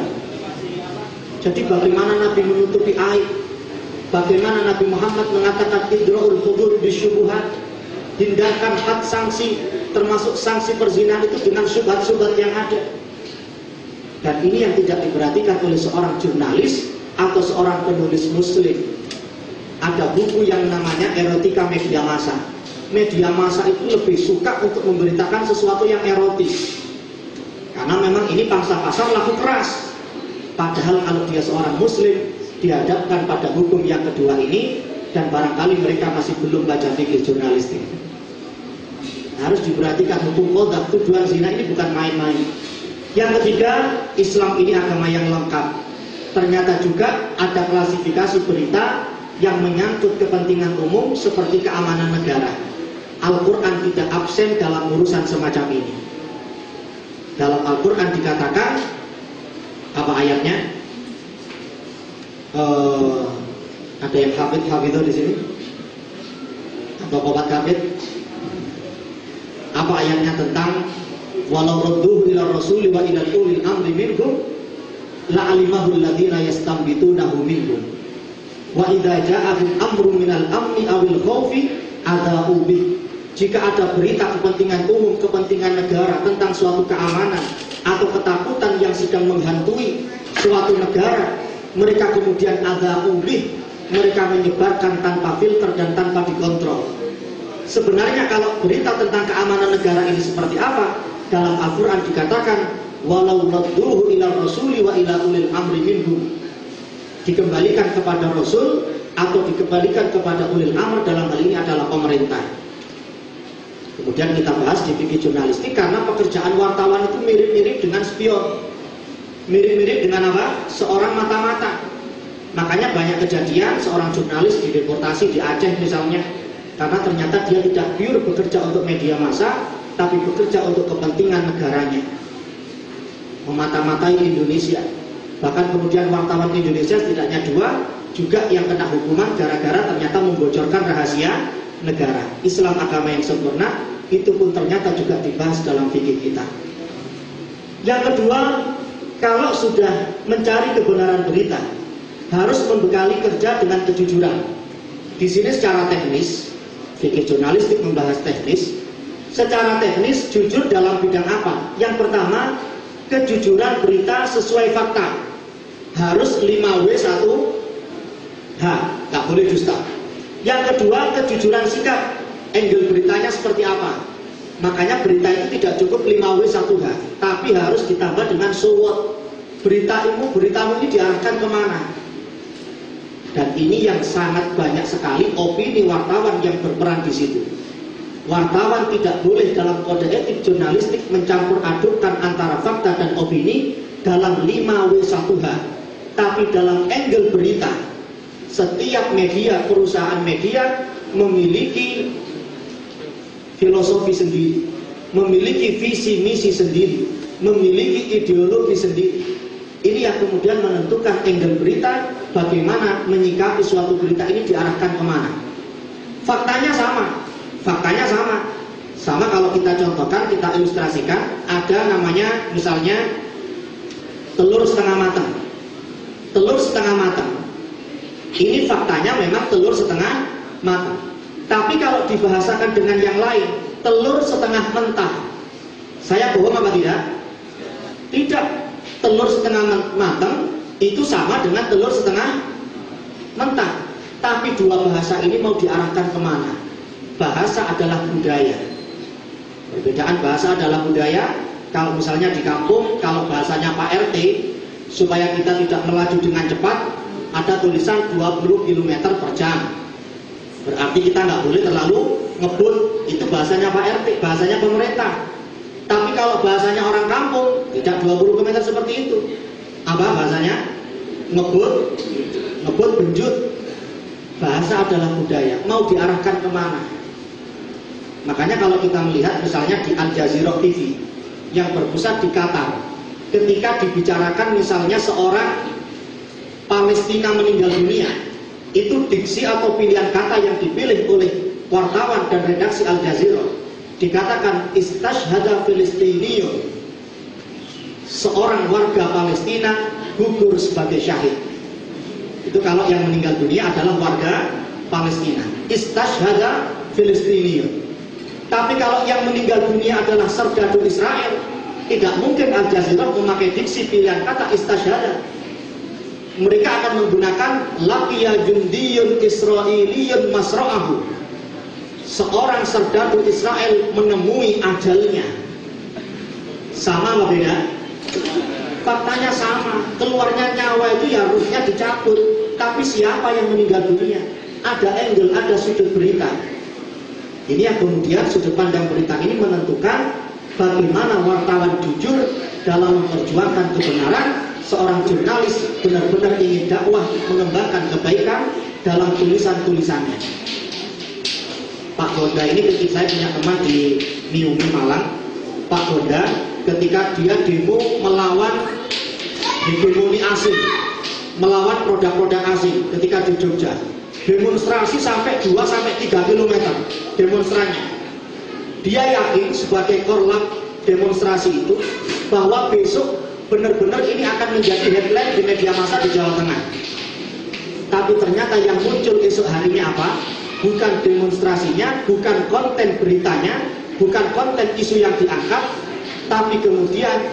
Jadi bagaimana Nabi menutupi aib Bagaimana Nabi Muhammad mengatakan idra'ul hudur bisyubuhat hindarkan hak sanksi termasuk sanksi perzinahan itu dengan syubhat-syubhat yang ada. Dan ini yang tidak diperhatikan oleh seorang jurnalis atau seorang penulis muslim. Ada buku yang namanya erotika media massa. Media massa itu lebih suka untuk memberitakan sesuatu yang erotis. Karena memang ini pangsa pasar laku keras. Padahal kalau dia seorang muslim, dihadapkan pada hukum yang kedua ini dan barangkali mereka masih belum baca fikih jurnalistik. Harus diperhatikan hukum kodak tujuan zina ini bukan main-main. Yang ketiga, Islam ini agama yang lengkap. Ternyata juga ada klasifikasi berita yang menyangkut kepentingan umum seperti keamanan negara. Al-Quran tidak absen dalam urusan semacam ini. Dalam Al-Quran dikatakan, apa ayatnya? Uh, ada yang hafid hafidho di sini? Atau kobat hafid apa ayatnya tentang walau radduhu ila rasuli wa ila ulil amri minhum la'alimahu alladhina yastambitunahu minhum. Wa idza ja'ahum amrun minal amni awil khawfi ada'u bih. Jika ada berita kepentingan umum, kepentingan negara tentang suatu keamanan atau ketakutan yang sedang menghantui suatu negara, mereka kemudian ada ulih mereka menyebarkan tanpa filter dan tanpa dikontrol. Sebenarnya kalau berita tentang keamanan negara ini seperti apa dalam Al-Quran dikatakan walau radduhu ila rasuli wa ila ulil amri minhum. Dikembalikan kepada Rasul atau dikembalikan kepada ulil amr dalam hal ini adalah pemerintah. Kemudian kita bahas di fikih jurnalistik karena pekerjaan wartawan itu mirip-mirip dengan spion mirip-mirip dengan apa? Seorang mata-mata. Makanya banyak kejadian seorang jurnalis dideportasi di Aceh misalnya karena ternyata dia tidak pure bekerja untuk media massa tapi bekerja untuk kepentingan negaranya. Memata-matai Indonesia. Bahkan kemudian wartawan Indonesia setidaknya dua juga yang kena hukuman gara-gara ternyata membocorkan rahasia negara. Islam agama yang sempurna itu pun ternyata juga dibahas dalam fikih kita. Yang kedua, kalau sudah mencari kebenaran berita harus membekali kerja dengan kejujuran. Di sini secara teknis, fikih jurnalistik membahas teknis. Secara teknis jujur dalam bidang apa? Yang pertama, kejujuran berita sesuai fakta. Harus 5W 1 H, nggak boleh dusta. Yang kedua, kejujuran sikap. Angle beritanya seperti apa? Makanya berita itu tidak cukup 5W 1H, tapi harus ditambah dengan so what. Berita ilmu, beritamu ini diarahkan ke mana? Dan ini yang sangat banyak sekali opini wartawan yang berperan di situ. Wartawan tidak boleh dalam kode etik jurnalistik mencampur adukkan antara fakta dan opini dalam 5W1H, tapi dalam angle berita, setiap media, perusahaan media memiliki filosofi sendiri, memiliki visi misi sendiri, memiliki ideologi sendiri. Ini yang kemudian menentukan angle berita, bagaimana menyikapi suatu berita ini diarahkan ke mana. Faktanya sama, faktanya sama. Sama kalau kita contohkan, kita ilustrasikan, ada namanya misalnya telur setengah matang. Telur setengah matang. Ini faktanya memang telur setengah matang. Tapi kalau dibahasakan dengan yang lain, telur setengah mentah. Saya bohong apa tidak? Tidak. Telur setengah matang itu sama dengan telur setengah mentah. Tapi dua bahasa ini mau diarahkan ke mana? Bahasa adalah budaya. Perbedaan bahasa adalah budaya. Kalau misalnya di kampung, kalau bahasanya Pak RT, supaya kita tidak melaju dengan cepat, ada tulisan 20 km per jam. Berarti kita nggak boleh terlalu ngebut. Itu bahasanya Pak RT, bahasanya pemerintah. Tapi kalau bahasanya orang kampung, tidak 20 km seperti itu. Apa bahasanya? Ngebut, ngebut benjut. Bahasa adalah budaya. Mau diarahkan ke mana? Makanya kalau kita melihat misalnya di Al Jazeera TV yang berpusat di Qatar, ketika dibicarakan misalnya seorang Palestina meninggal dunia, itu diksi atau pilihan kata yang dipilih oleh wartawan dan redaksi Al Jazeera. Dikatakan istashhada Filistiniyun seorang warga Palestina gugur sebagai syahid. Itu kalau yang meninggal dunia adalah warga Palestina. Istashhada Filistiniyun tapi kalau yang meninggal dunia adalah serdadu Israel tidak mungkin Al Jazeera memakai diksi pilihan kata istashhada mereka akan menggunakan laqiya jundiyun israiliyun masra'ahu. Seorang serdadu Israel menemui ajalnya. Sama apa beda? faktanya sama. Keluarnya nyawa itu ya harusnya dicabut. Tapi siapa yang meninggal dunia? Ada angle, ada sudut berita. Ini yang kemudian sudut pandang berita ini menentukan bagaimana wartawan jujur dalam memperjuangkan kebenaran seorang jurnalis benar-benar ingin dakwah mengembangkan kebaikan dalam tulisan-tulisannya. Pak Gonda ini ketika saya punya teman di Miumi Malang, Pak Gonda ketika dia demo melawan hegemoni asing, melawan produk-produk asing ketika di Jogja. Demonstrasi sampai 2 sampai 3 km demonstrannya. Dia yakin sebagai korlap demonstrasi itu bahwa besok benar-benar ini akan menjadi headline di media massa di Jawa Tengah. Tapi ternyata yang muncul esok harinya apa? Bukan demonstrasinya, bukan konten beritanya, bukan konten isu yang diangkat, tapi kemudian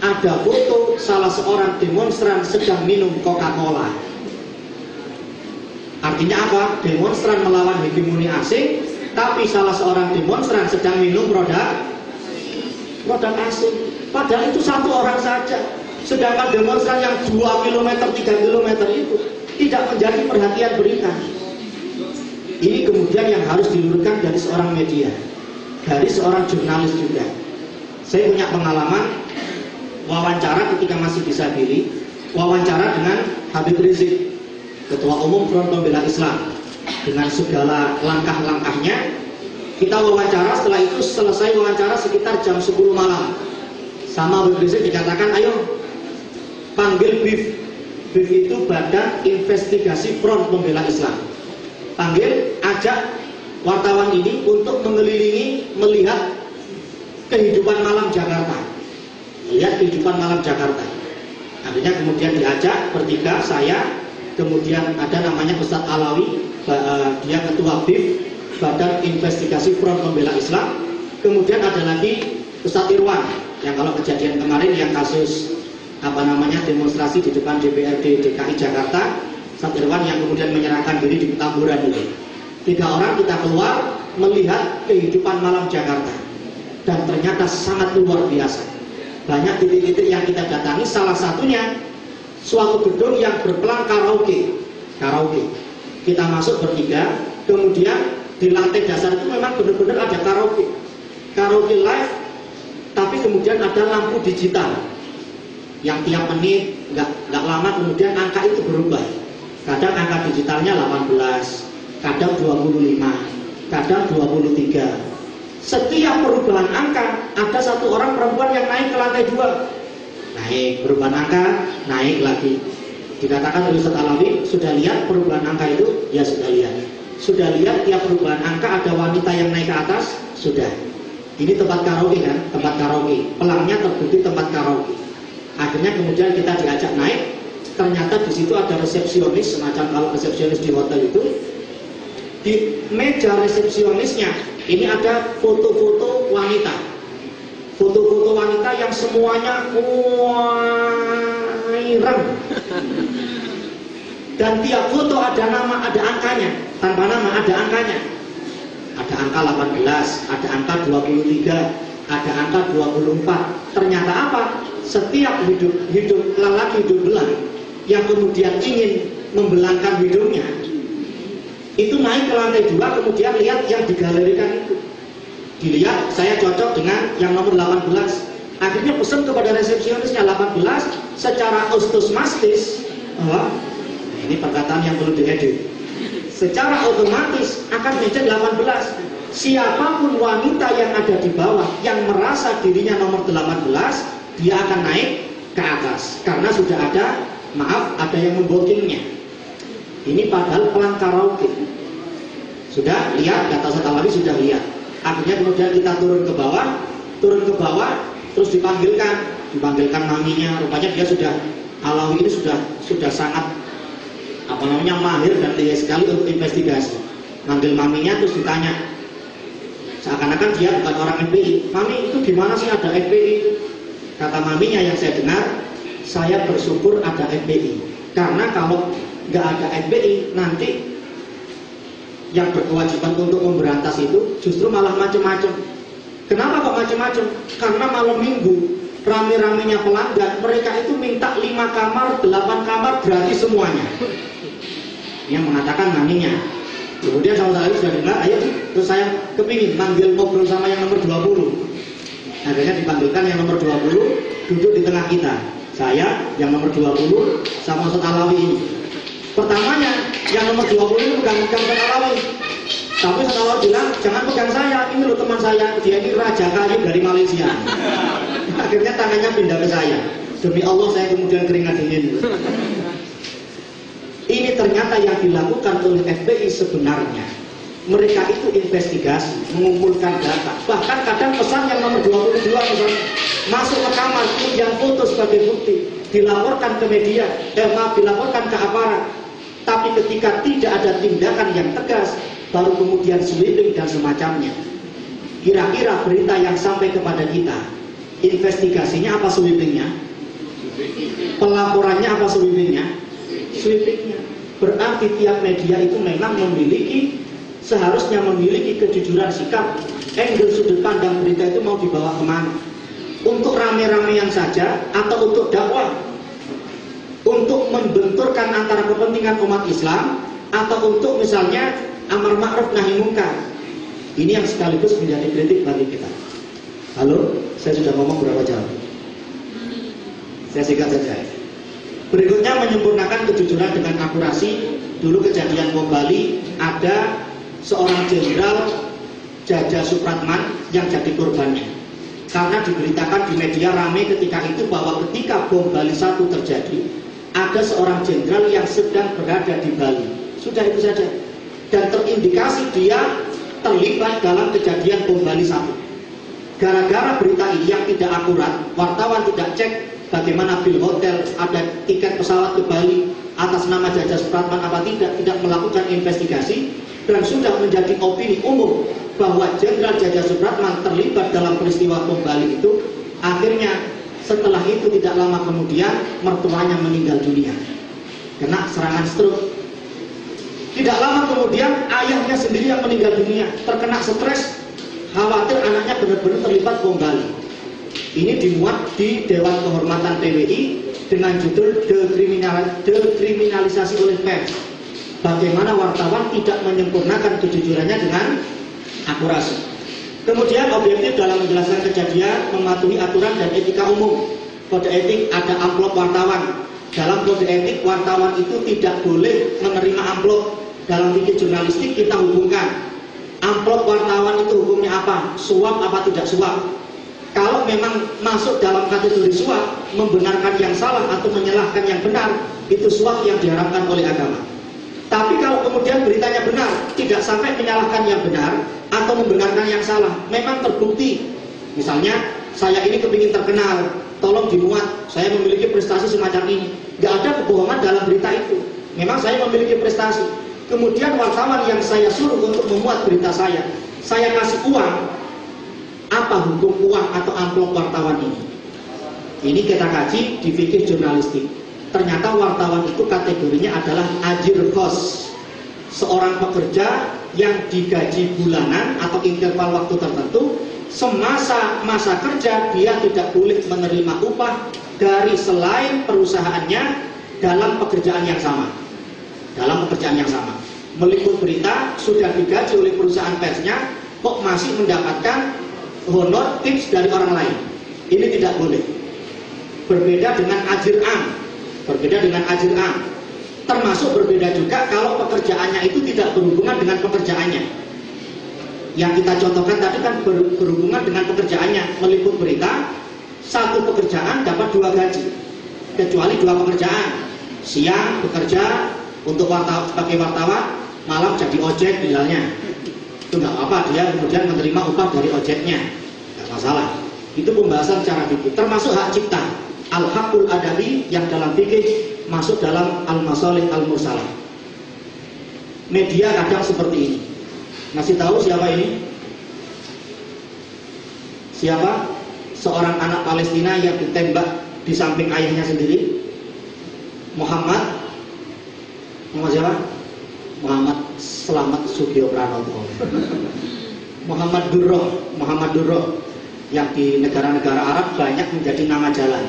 ada foto salah seorang demonstran sedang minum Coca-Cola. Artinya apa? Demonstran melawan hegemoni asing, tapi salah seorang demonstran sedang minum produk produk asing. Padahal itu satu orang saja. Sedangkan demonstran yang 2 km, 3 km itu tidak menjadi perhatian berita. Ini kemudian yang harus diluruskan dari seorang media, dari seorang jurnalis juga. Saya punya pengalaman wawancara ketika masih bisa pilih, wawancara dengan Habib Rizik, Ketua Umum Front Pembela Islam, dengan segala langkah-langkahnya. Kita wawancara, setelah itu selesai wawancara sekitar jam 10 malam sama Rizik dikatakan ayo panggil BIF BIF itu Badan Investigasi Front Pembela Islam. Panggil ajak wartawan ini untuk mengelilingi melihat kehidupan malam Jakarta. Melihat kehidupan malam Jakarta. Artinya kemudian diajak bertiga saya kemudian ada namanya Ustadz Alawi eh, dia ketua BIF Badan Investigasi Front Pembela Islam. Kemudian ada lagi Ustadz Irwan yang kalau kejadian kemarin yang kasus apa namanya demonstrasi di depan DPRD DKI Jakarta Saat Irwan yang kemudian menyerahkan diri di Petamburan itu. Tiga orang kita keluar melihat kehidupan malam Jakarta. Dan ternyata sangat luar biasa. Banyak titik-titik yang kita datangi. Salah satunya suatu gedung yang berpelang karaoke. Karaoke. Kita masuk bertiga kemudian di lantai dasar itu memang benar-benar ada karaoke. Karaoke live tapi kemudian ada lampu digital yang tiap menit nggak nggak lama kemudian angka itu berubah. Kadang angka digitalnya 18, kadang 25, kadang 23. Setiap perubahan angka ada satu orang perempuan yang naik ke lantai dua, naik perubahan angka naik lagi. Dikatakan oleh Ustaz Alawi sudah lihat perubahan angka itu, ya sudah lihat. Sudah lihat tiap perubahan angka ada wanita yang naik ke atas, sudah. Ini tempat karaoke kan, tempat karaoke. Pelangnya terbukti tempat karaoke. Akhirnya kemudian kita diajak naik, ternyata di situ ada resepsionis semacam kalau resepsionis di hotel itu. Di meja resepsionisnya ini ada foto-foto wanita. Foto-foto wanita yang semuanya wairang dan tiap foto ada nama ada angkanya. Tanpa nama ada angkanya ada angka 18 ada angka 23 ada angka 24 ternyata apa? Setiap hidup hidup lelaki hidup belang yang kemudian ingin membelangkan hidungnya itu naik ke lantai dua kemudian lihat yang digalerikan itu. Dilihat saya cocok dengan yang nomor 18 akhirnya pesan kepada resepsionisnya 18 secara ustus mastis. Oh, ini perkataan yang perlu diedit secara otomatis akan meja 18 siapa pun wanita yang ada di bawah yang merasa dirinya nomor 18 dia akan naik ke atas. Karena sudah ada maaf ada yang membokingnya ini padahal pelang karaoke. Sudah lihat data Satalawi sudah lihat. Akhirnya kemudian kita turun ke bawah turun ke bawah terus dipanggilkan. Dipanggilkan maminya rupanya dia sudah Alawi ini sudah sudah sangat apa namanya mahir dan tinggi sekali untuk investigasi. Manggil maminya terus ditanya. Seakan-akan dia bukan orang FPI mami itu gimana sih ada FPI kata maminya yang saya dengar saya bersyukur ada FPI karena kalau nggak ada FPI nanti yang berkewajiban untuk memberantas itu justru malah macam-macam kenapa kok macam-macam karena malam minggu rame-ramenya pelanggan mereka itu minta 5 kamar 8 kamar gratis semuanya yang mengatakan maminya kemudian sama saya sudah dengar ayo terus saya kepingin manggil ngobrol sama yang nomor 20 akhirnya dipanggilkan yang nomor 20 duduk di tengah kita saya yang nomor 20 sama Ustaz Alawi ini. Pertamanya yang nomor 20 ini pegang-pegang Ustaz Alawi. Tapi Ustaz Alawi bilang, jangan pegang saya, ini loh teman saya, dia ini raja kayu dari Malaysia. Akhirnya tangannya pindah ke saya. Demi Allah saya kemudian keringat dingin. Ini ternyata yang dilakukan oleh FBI sebenarnya mereka itu investigasi, mengumpulkan data. Bahkan kadang pesan yang nomor 22 misalnya masuk ke kamar, kemudian foto sebagai bukti, dilaporkan ke media, eh maaf, dilaporkan ke aparat. Tapi ketika tidak ada tindakan yang tegas, baru kemudian sweeping dan semacamnya. Kira-kira berita yang sampai kepada kita, investigasinya apa sweepingnya? Pelaporannya apa sweepingnya? Sweepingnya. Berarti tiap media itu memang memiliki seharusnya memiliki kejujuran sikap angle sudut pandang berita itu mau dibawa ke mana. Untuk rame-ramean saja atau untuk dakwah? Untuk membenturkan antara kepentingan umat Islam atau untuk misalnya amar ma'ruf nahi mungkar? Ini yang sekaligus menjadi kritik bagi kita. Halo saya sudah ngomong berapa jam? Saya singkat saja berikutnya menyempurnakan kejujuran dengan akurasi dulu kejadian bom Bali ada seorang jenderal Jaja Supratman yang jadi korbannya. Karena diberitakan di media ramai ketika itu bahwa ketika bom Bali 1 terjadi, ada seorang jenderal yang sedang berada di Bali. Sudah itu saja. Dan terindikasi dia terlibat dalam kejadian bom Bali 1. Gara-gara berita ini yang tidak akurat, wartawan tidak cek bagaimana bil hotel, ada tiket pesawat ke Bali atas nama Jaja Supratman apa tidak, tidak melakukan investigasi, dan sudah menjadi opini umum bahwa Jenderal Jaja Supratman terlibat dalam peristiwa bom Bali itu, akhirnya setelah itu tidak lama kemudian mertuanya meninggal dunia kena serangan stroke. Tidak lama kemudian ayahnya sendiri yang meninggal dunia terkena stres khawatir anaknya benar-benar terlibat bom Bali. Ini dimuat di Dewan Kehormatan PWI dengan judul dekriminalisasi oleh pers bagaimana wartawan tidak menyempurnakan kejujurannya dengan akurasi. Kemudian objektif dalam menjelaskan kejadian mematuhi aturan dan etika umum. kode etik ada amplop wartawan. Dalam kode etik wartawan itu tidak boleh menerima amplop. Dalam fikih jurnalistik kita hubungkan amplop wartawan itu hukumnya apa? Suap apa tidak suap? Kalau memang masuk dalam kategori suap, membenarkan yang salah atau menyalahkan yang benar, itu suap yang diharapkan oleh agama. Tapi kalau kemudian beritanya benar, tidak sampai menyalahkan yang benar atau membenarkan yang salah, memang terbukti. Misalnya, saya ini kepingin terkenal, tolong dimuat, saya memiliki prestasi semacam ini. Gak ada kebohongan dalam berita itu. Memang saya memiliki prestasi. Kemudian wartawan yang saya suruh untuk memuat berita saya, saya kasih uang, apa hukum uang atau amplop wartawan ini? Ini kita kaji di fikih jurnalistik. Ternyata wartawan itu kategorinya adalah ajir kos. Seorang pekerja yang digaji bulanan atau interval waktu tertentu semasa masa kerja dia tidak boleh menerima upah dari selain perusahaannya dalam pekerjaan yang sama. Dalam pekerjaan yang sama. Meliput berita sudah digaji oleh perusahaan persnya kok masih mendapatkan honor tips dari orang lain. Ini tidak boleh. Berbeda dengan ajir am. Berbeda dengan ajir am. Termasuk berbeda juga kalau pekerjaannya itu tidak berhubungan dengan pekerjaannya. Yang kita contohkan tadi kan ber, berhubungan dengan pekerjaannya. Meliput berita, satu pekerjaan dapat dua gaji. Kecuali dua pekerjaan. Siang bekerja untuk wartawan, sebagai wartawan, malam jadi ojek misalnya itu nggak apa dia kemudian menerima upah dari ojeknya. Nggak masalah. Itu pembahasan cara fikih termasuk hak cipta. Al hakul adabi yang dalam fikih masuk dalam al masalih al mursalah media kadang seperti ini. Masih tahu siapa ini? Siapa? Seorang anak Palestina yang ditembak di samping ayahnya sendiri. Muhammad. Muhammad siapa Muhammad Selamat Sugio Pranoto Muhammad Durroh Muhammad Durroh yang di negara-negara Arab banyak menjadi nama jalan.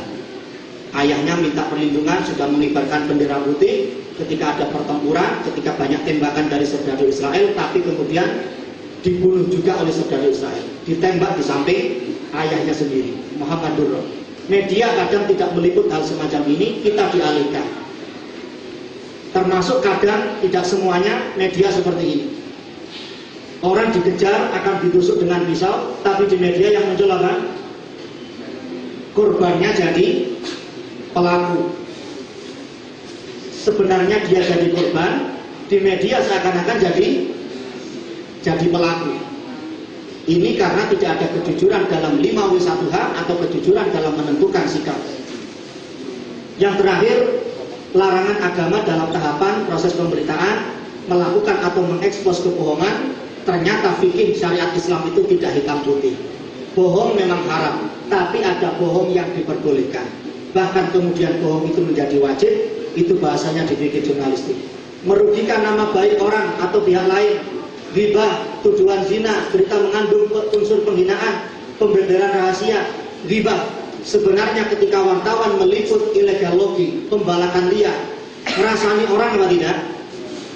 Ayahnya minta perlindungan sudah mengibarkan bendera putih. Ketika ada pertempuran ketika banyak tembakan dari saudara Israel tapi kemudian dibunuh juga oleh saudara Israel. Ditembak di samping ayahnya sendiri Muhammad Durroh. Media kadang tidak meliput hal semacam ini kita dialihkan Termasuk kadang tidak semuanya media seperti ini. Orang dikejar akan ditusuk dengan pisau, tapi di media yang muncul apa? Korbannya jadi pelaku. Sebenarnya dia jadi korban, di media seakan-akan jadi jadi pelaku. Ini karena tidak ada kejujuran dalam 5W1H atau kejujuran dalam menentukan sikap. Yang terakhir, larangan agama dalam tahapan proses pemberitaan melakukan atau mengekspos kebohongan ternyata fikih syariat Islam itu tidak hitam putih. Bohong memang haram tapi ada bohong yang diperbolehkan. Bahkan kemudian bohong itu menjadi wajib itu bahasanya di fikih jurnalistik. Merugikan nama baik orang atau pihak lain. Riba, tuduhan zina, berita mengandung unsur penghinaan, pembeberan rahasia, riba, sebenarnya ketika wartawan meliput illegal logi, pembalakan liar, merasani orang apa tidak?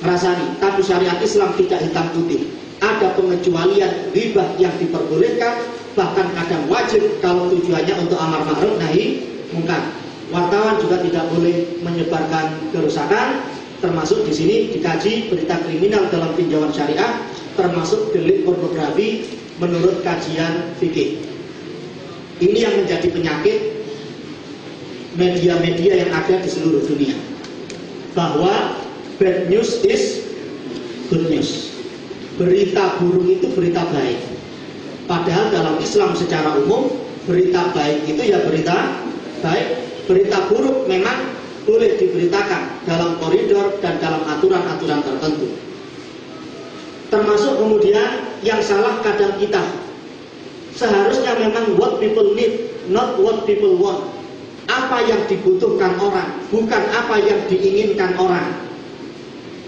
Merasani. Tapi syariat Islam tidak hitam putih. Ada pengecualian riba yang diperbolehkan, bahkan kadang wajib kalau tujuannya untuk amar ma'ruf nahi mungkar. Wartawan juga tidak boleh menyebarkan kerusakan, termasuk di sini dikaji berita kriminal dalam tinjauan syariah, termasuk delik pornografi menurut kajian fikih. Ini yang menjadi penyakit media-media yang ada di seluruh dunia. Bahwa bad news is good news. Berita buruk itu berita baik. Padahal dalam Islam secara umum berita baik itu ya berita baik. Berita buruk memang boleh diberitakan dalam koridor dan dalam aturan-aturan tertentu. Termasuk kemudian yang salah kadang kita Seharusnya memang what people need, not what people want. Apa yang dibutuhkan orang, bukan apa yang diinginkan orang.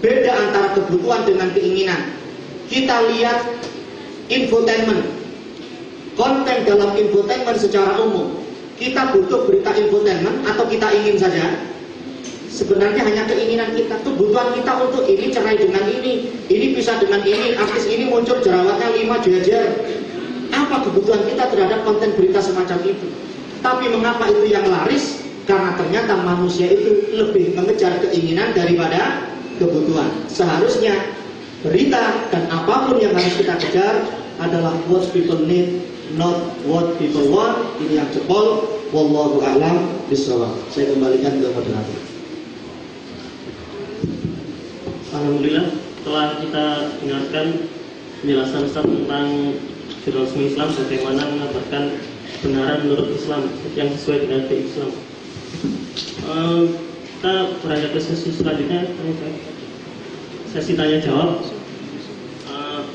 Beda antara kebutuhan dengan keinginan. Kita lihat infotainment. Konten dalam infotainment secara umum. Kita butuh berita infotainment atau kita ingin saja? Sebenarnya hanya keinginan kita, kebutuhan kita untuk ini cerai dengan ini, ini bisa dengan ini, artis ini muncul jerawatnya lima jajar, apa kebutuhan kita terhadap konten berita semacam itu? Tapi mengapa itu yang laris? Karena ternyata manusia itu lebih mengejar keinginan daripada kebutuhan. Seharusnya berita dan apa pun yang harus kita kejar adalah what people need, not what people want. Ini yang jebol. Wallahu a'lam bishawab. Saya kembalikan ke moderator. Alhamdulillah telah kita dengarkan penjelasan tentang jurnalisme Islam bagaimana mengabarkan kebenaran menurut Islam yang sesuai dengan Islam. Uh, kita beranjak ke sesi selanjutnya, sesi tanya jawab. Uh,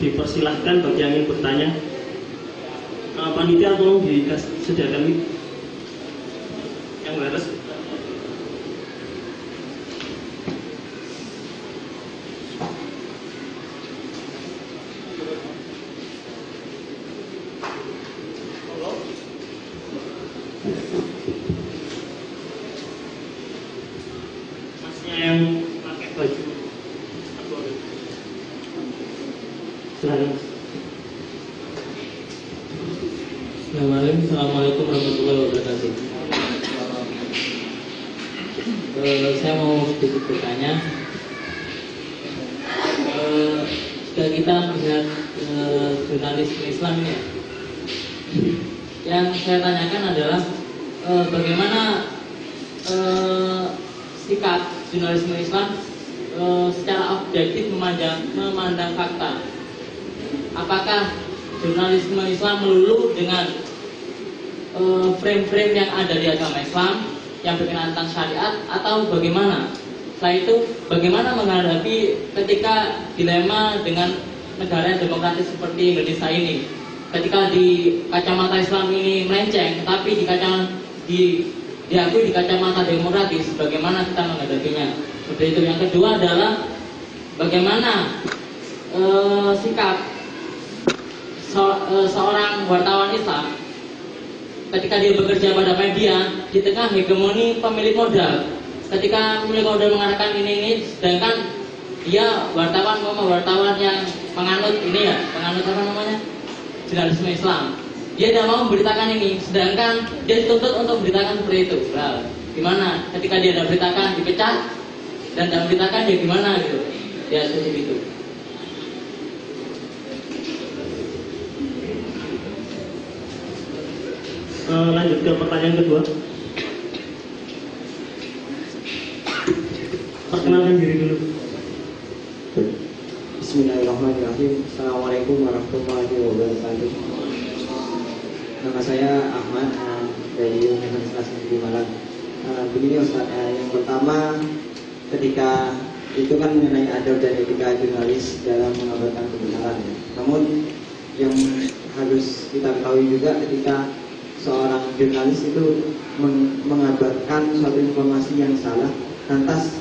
dipersilahkan bagi yang ingin bertanya. Uh, panitia tolong disediakan yang beres. Assalamualaikum warahmatullahi wabarakatuh. Uh, saya mau sedikit bertanya. Uh, jika kita melihat uh, jurnalis Islam ini, yang saya tanyakan adalah uh, bagaimana uh, sikap jurnalisme Islam uh, secara objektif memandang, memandang fakta. Apakah jurnalisme Islam melulu dengan Eh, frame-frame yang ada di agama Islam yang berkenaan tentang syariat atau bagaimana? Setelah itu bagaimana menghadapi ketika dilema dengan negara yang demokratis seperti Indonesia ini? Ketika di kacamata Islam ini melenceng, tetapi di kacamata di diakui di kacamata demokratis, bagaimana kita menghadapinya? Seperti itu. Yang kedua adalah bagaimana e, sikap seorang wartawan Islam ketika dia bekerja pada media di tengah hegemoni pemilik modal. Ketika pemilik modal mengatakan ini ini sedangkan dia wartawan mau wartawan yang menganut ini ya menganut apa namanya? Jurnalisme Islam. Dia tidak mau memberitakan ini sedangkan dia dituntut untuk memberitakan seperti itu. Nah, gimana? Ketika dia tidak beritakan dipecat dan tidak memberitakan dia gimana gitu? Ya seperti itu uh, lanjut ke pertanyaan kedua. Perkenalkan diri dulu. Bismillahirrahmanirrahim. Assalamualaikum warahmatullahi wabarakatuh. Nama saya Ahmad uh, dari Universitas Negeri Malang. Uh, begini Ustaz, yang pertama ketika itu kan mengenai adab dan etika jurnalis dalam mengabarkan kebenaran. Ya. Namun yang harus kita ketahui juga ketika seorang jurnalis itu mengabarkan suatu informasi yang salah lantas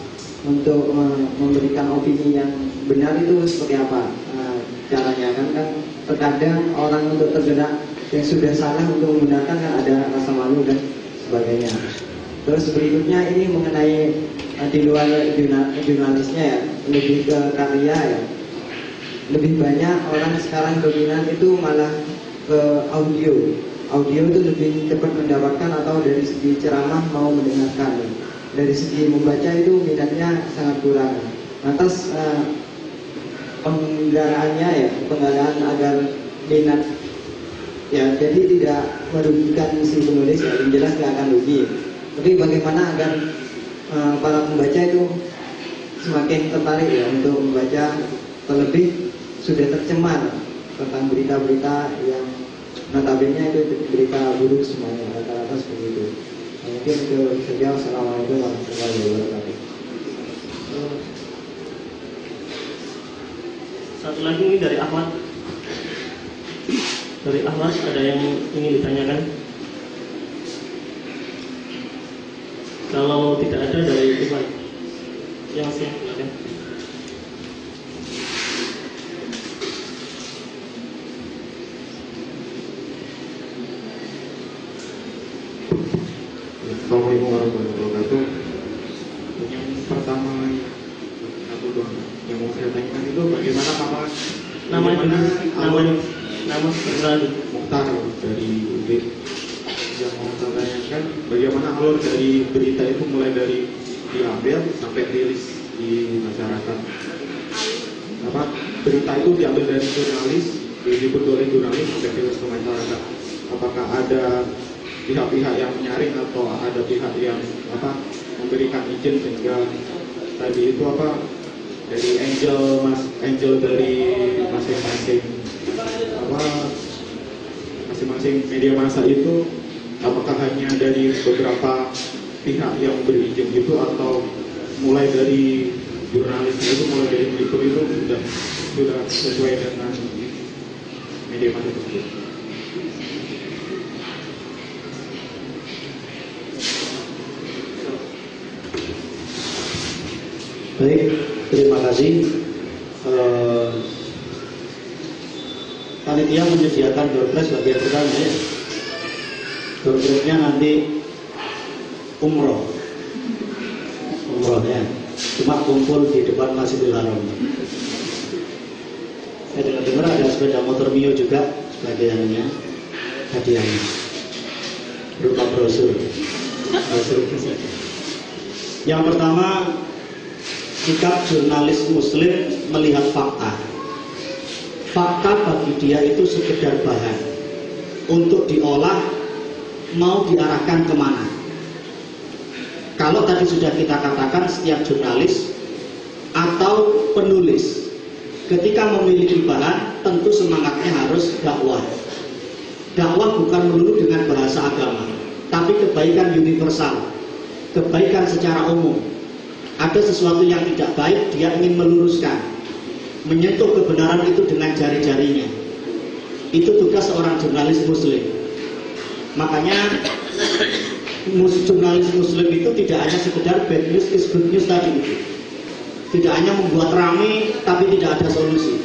untuk memberikan opini yang benar itu seperti apa? Nah, caranya kan kan terkadang orang untuk tergerak yang sudah salah untuk menggunakan kan ada rasa malu dan sebagainya. Terus berikutnya ini mengenai uh, di luar jurnalisnya ya lebih ke karya ya. Lebih banyak orang sekarang dominan itu malah ke audio audio itu lebih cepat mendapatkan atau dari segi ceramah mau mendengarkan? Dari segi membaca itu minatnya sangat kurang. Lantas uh, penggaraannya ya penggaraan agar minat. Ya jadi tidak merugikan si penulis ya yang jelas tidak akan rugi. Tapi bagaimana agar uh, para pembaca itu semakin tertarik ya untuk membaca? Terlebih sudah tercemar tentang berita-berita yang notabene itu berita buruk semuanya rata-rata seperti itu. Mungkin itu saja assalamualaikum warahmatullahi wabarakatuh. Satu lagi ini dari Ahmad. Dari Ahmad ada yang ingin ditanyakan? Kalau tidak ada dari Iwan yang siap silakan Assalamualaikum warahmatullahi wabarakatuh. Yang pertama aku doang yang mau saya tanyakan itu bagaimana apa nama nama nama nama perkenalan Mukhtar dari UB. yang mau saya tanyakan bagaimana alur dari berita itu mulai dari diambil sampai rilis di masyarakat. Apa berita itu diambil dari jurnalis diliput oleh jurnalis sampai rilis ke masyarakat. Apakah ada pihak-pihak yang menyaring atau ada pihak yang apa memberikan izin sehingga tadi itu apa dari angel mas angel dari masing-masing apa masing-masing media massa itu apakah hanya dari beberapa pihak yang berizin itu atau mulai dari jurnalis itu mulai dari pelipur itu sudah sudah sesuai dengan media massa tersebut. Baik, terima kasih. Eh, panitia menyediakan door prize bagian pertama ya. Door prize-nya nanti. Umroh ya. Cuma kumpul di depan Masjidil Haram. Saya dengar-dengar ada sepeda motor Mio juga sebagiannya hadiahnya berupa brosur. brosur. Yang pertama sikap jurnalis muslim melihat fakta. Fakta bagi dia itu sekedar bahan untuk diolah mau diarahkan ke mana. Kalau tadi sudah kita katakan setiap jurnalis atau penulis ketika memiliki bahan tentu semangatnya harus dakwah. Dakwah bukan melulu dengan bahasa agama, tapi kebaikan universal, kebaikan secara umum, ada sesuatu yang tidak baik, dia ingin meluruskan, menyentuh kebenaran itu dengan jari-jarinya. Itu tugas seorang jurnalis muslim. Makanya jurnalis muslim itu tidak hanya sekedar bad news is good news tadi. Tidak hanya membuat rame tapi tidak ada solusi.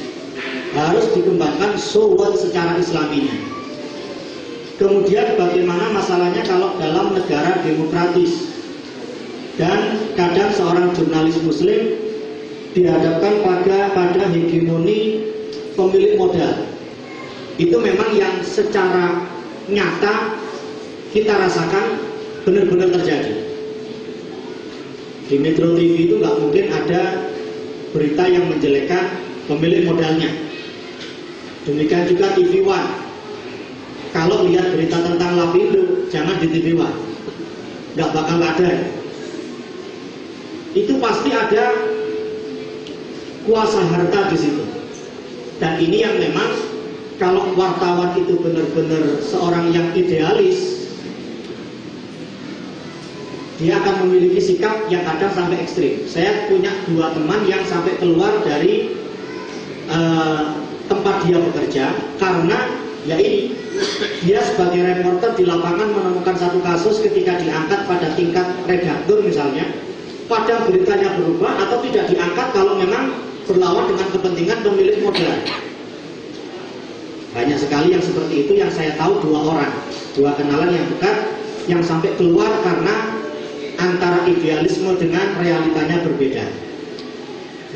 Harus dikembangkan so what secara islaminya. Kemudian bagaimana masalahnya kalau dalam negara demokratis dan kadang seorang jurnalis muslim dihadapkan pada pada hegemoni pemilik modal itu memang yang secara nyata kita rasakan benar-benar terjadi di Metro TV itu nggak mungkin ada berita yang menjelekkan pemilik modalnya. Demikian juga TV One. Kalau lihat berita tentang Lapindo jangan di TV One. Nggak bakal ada. Itu pasti ada kuasa harta di situ. Dan ini yang memang kalau wartawan itu benar-benar seorang yang idealis, dia akan memiliki sikap yang kadang sampai ekstrim. Saya punya dua teman yang sampai keluar dari uh, tempat dia bekerja karena ya ini dia sebagai reporter di lapangan menemukan satu kasus ketika diangkat pada tingkat redaktur misalnya pada beritanya berubah atau tidak diangkat kalau memang berlawan dengan kepentingan pemilik modal. Banyak sekali yang seperti itu yang saya tahu dua orang, dua kenalan yang dekat yang sampai keluar karena antara idealisme dengan realitanya berbeda.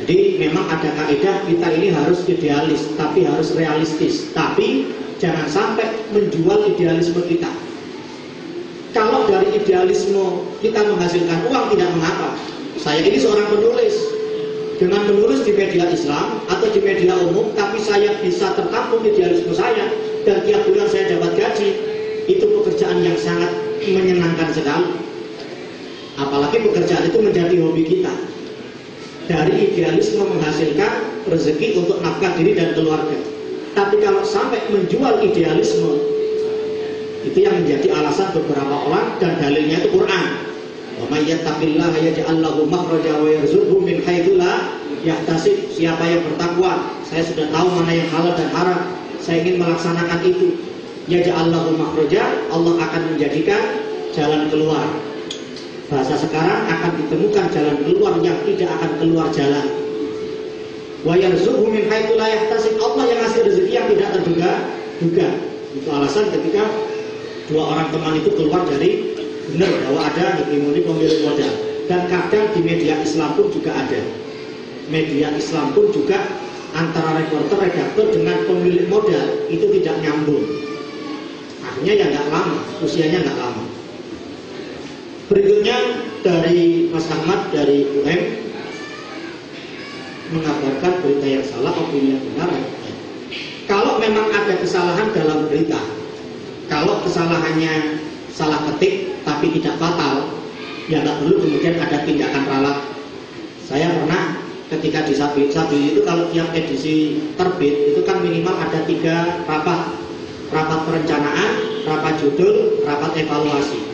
Jadi memang ada kaidah kita ini harus idealis tapi harus realistis. Tapi jangan sampai menjual idealisme kita. Kalau dari idealisme kita menghasilkan uang tidak mengapa. Saya ini seorang penulis. Dengan menulis di media Islam atau di media umum, tapi saya bisa tertampung idealisme saya dan tiap bulan saya dapat gaji, itu pekerjaan yang sangat menyenangkan sekali. Apalagi pekerjaan itu menjadi hobi kita. Dari idealisme menghasilkan rezeki untuk nafkah diri dan keluarga. Tapi kalau sampai menjual idealisme, itu yang menjadi alasan beberapa orang dan dalilnya itu Quran. Siapa yang bertakwa, saya sudah tahu mana yang halal dan haram. Saya ingin melaksanakan itu. Lahu makhraja, Allah akan menjadikan jalan keluar. Bahasa sekarang akan ditemukan jalan keluar yang tidak akan keluar jalan. Wa yarzuqhu min haitsu la yahtasib. Allah yang ngasih rezeki yang tidak terduga, duga. Itu alasan ketika dua orang teman itu keluar dari benar bahwa ada hegemoni pemilik modal dan kadang di media Islam pun juga ada media Islam pun juga antara reporter redaktor dengan pemilik modal itu tidak nyambung artinya ya nggak lama, usianya nggak lama. Berikutnya dari Mas Ahmad dari UM mengabarkan berita yang salah, opini yang benar. Kalau memang ada kesalahan dalam berita, kalau kesalahannya salah ketik tapi tidak fatal, ya nggak perlu kemudian ada tindakan ralat. Saya pernah ketika di Sabil, Sabil itu kalau tiap edisi terbit itu kan minimal ada tiga rapat, rapat perencanaan, rapat judul, rapat evaluasi.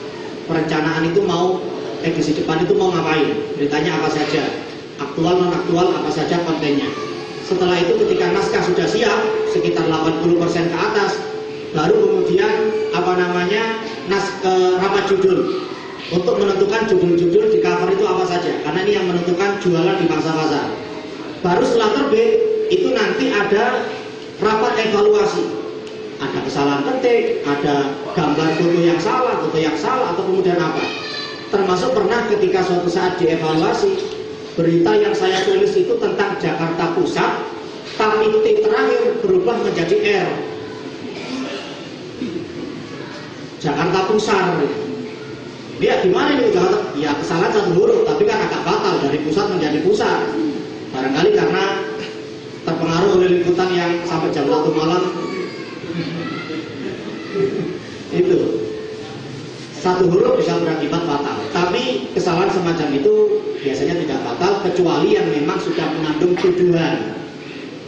Perencanaan itu mau edisi depan itu mau ngapain, beritanya apa saja, aktual non aktual apa saja kontennya. Setelah itu ketika naskah sudah siap sekitar 80% ke atas, baru kemudian apa namanya nas ke rapat judul. Untuk menentukan judul-judul di cover itu apa saja? Karena ini yang menentukan jualan di masa pasar baru setelah terbit itu nanti ada rapat evaluasi ada kesalahan ketik ada gambar foto yang salah foto yang salah atau kemudian apa? Termasuk pernah ketika suatu saat dievaluasi berita yang saya tulis itu tentang Jakarta Pusat tapi T terakhir berubah menjadi R. Jakarta Pusat. Dia gimana ini? Jakarta? Ya kesalahan satu huruf, tapi kan agak fatal. Dari pusat menjadi pusat. Barangkali karena terpengaruh oleh liputan yang sampai jam 1 malam itu satu huruf bisa berakibat fatal. Tapi kesalahan semacam itu biasanya tidak fatal kecuali yang memang sudah mengandung tuduhan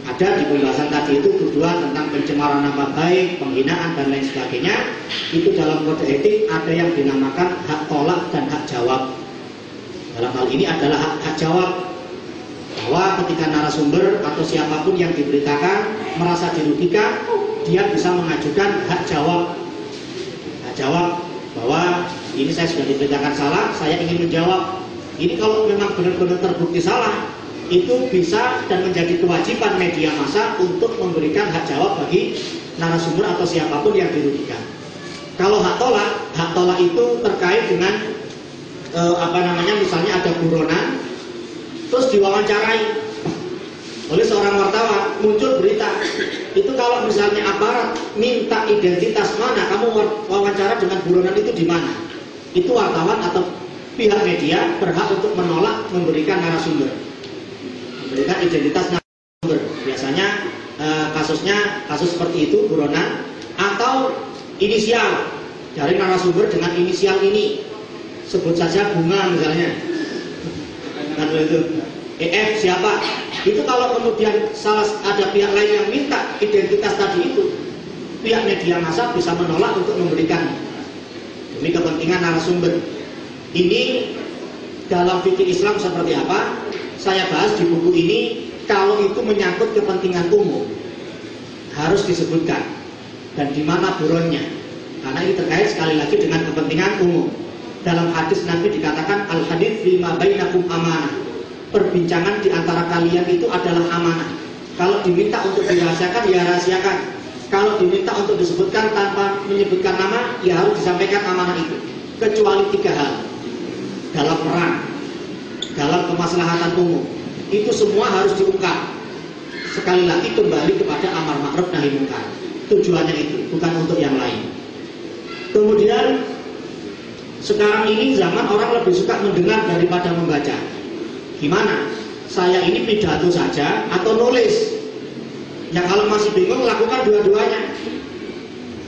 ada di pembahasan tadi itu tuduhan tentang pencemaran nama baik, penghinaan dan lain sebagainya. Itu dalam kode etik ada yang dinamakan hak tolak dan hak jawab. Dalam hal ini adalah hak, hak jawab bahwa ketika narasumber atau siapa pun yang diberitakan merasa dirugikan, dia bisa mengajukan hak jawab. Hak jawab bahwa ini saya sudah diberitakan salah, saya ingin menjawab. Ini kalau memang benar-benar terbukti salah, itu bisa dan menjadi kewajiban media massa untuk memberikan hak jawab bagi narasumber atau siapa pun yang dirugikan. Kalau hak tolak, hak tolak itu terkait dengan e, apa namanya misalnya ada buronan, terus diwawancarai oleh seorang wartawan muncul berita itu kalau misalnya aparat minta identitas mana kamu wawancara dengan buronan itu di mana itu wartawan atau pihak media berhak untuk menolak memberikan narasumber memberikan identitas narasumber. Biasanya e, kasusnya kasus seperti itu buronan atau inisial dari narasumber dengan inisial ini. Sebut saja bunga misalnya. Kan itu. EF siapa? Itu kalau kemudian salah ada pihak lain yang minta identitas tadi itu, pihak media massa bisa menolak untuk memberikan demi kepentingan narasumber. Ini dalam fikih Islam seperti apa? saya bahas di buku ini kalau itu menyangkut kepentingan umum harus disebutkan dan di mana buronnya karena ini terkait sekali lagi dengan kepentingan umum dalam hadis nanti dikatakan al hadis lima bainakum amanah perbincangan di antara kalian itu adalah amanah kalau diminta untuk dirahasiakan ya rahasiakan kalau diminta untuk disebutkan tanpa menyebutkan nama ya harus disampaikan amanah itu kecuali tiga hal dalam perang dalam kemaslahatan umum. Itu semua harus diungkap. Sekali lagi kembali kepada amar ma'ruf nahi munkar. Tujuannya itu, bukan untuk yang lain. Kemudian sekarang ini zaman orang lebih suka mendengar daripada membaca. Gimana? Saya ini pidato saja atau nulis? Yang kalau masih bingung lakukan dua-duanya.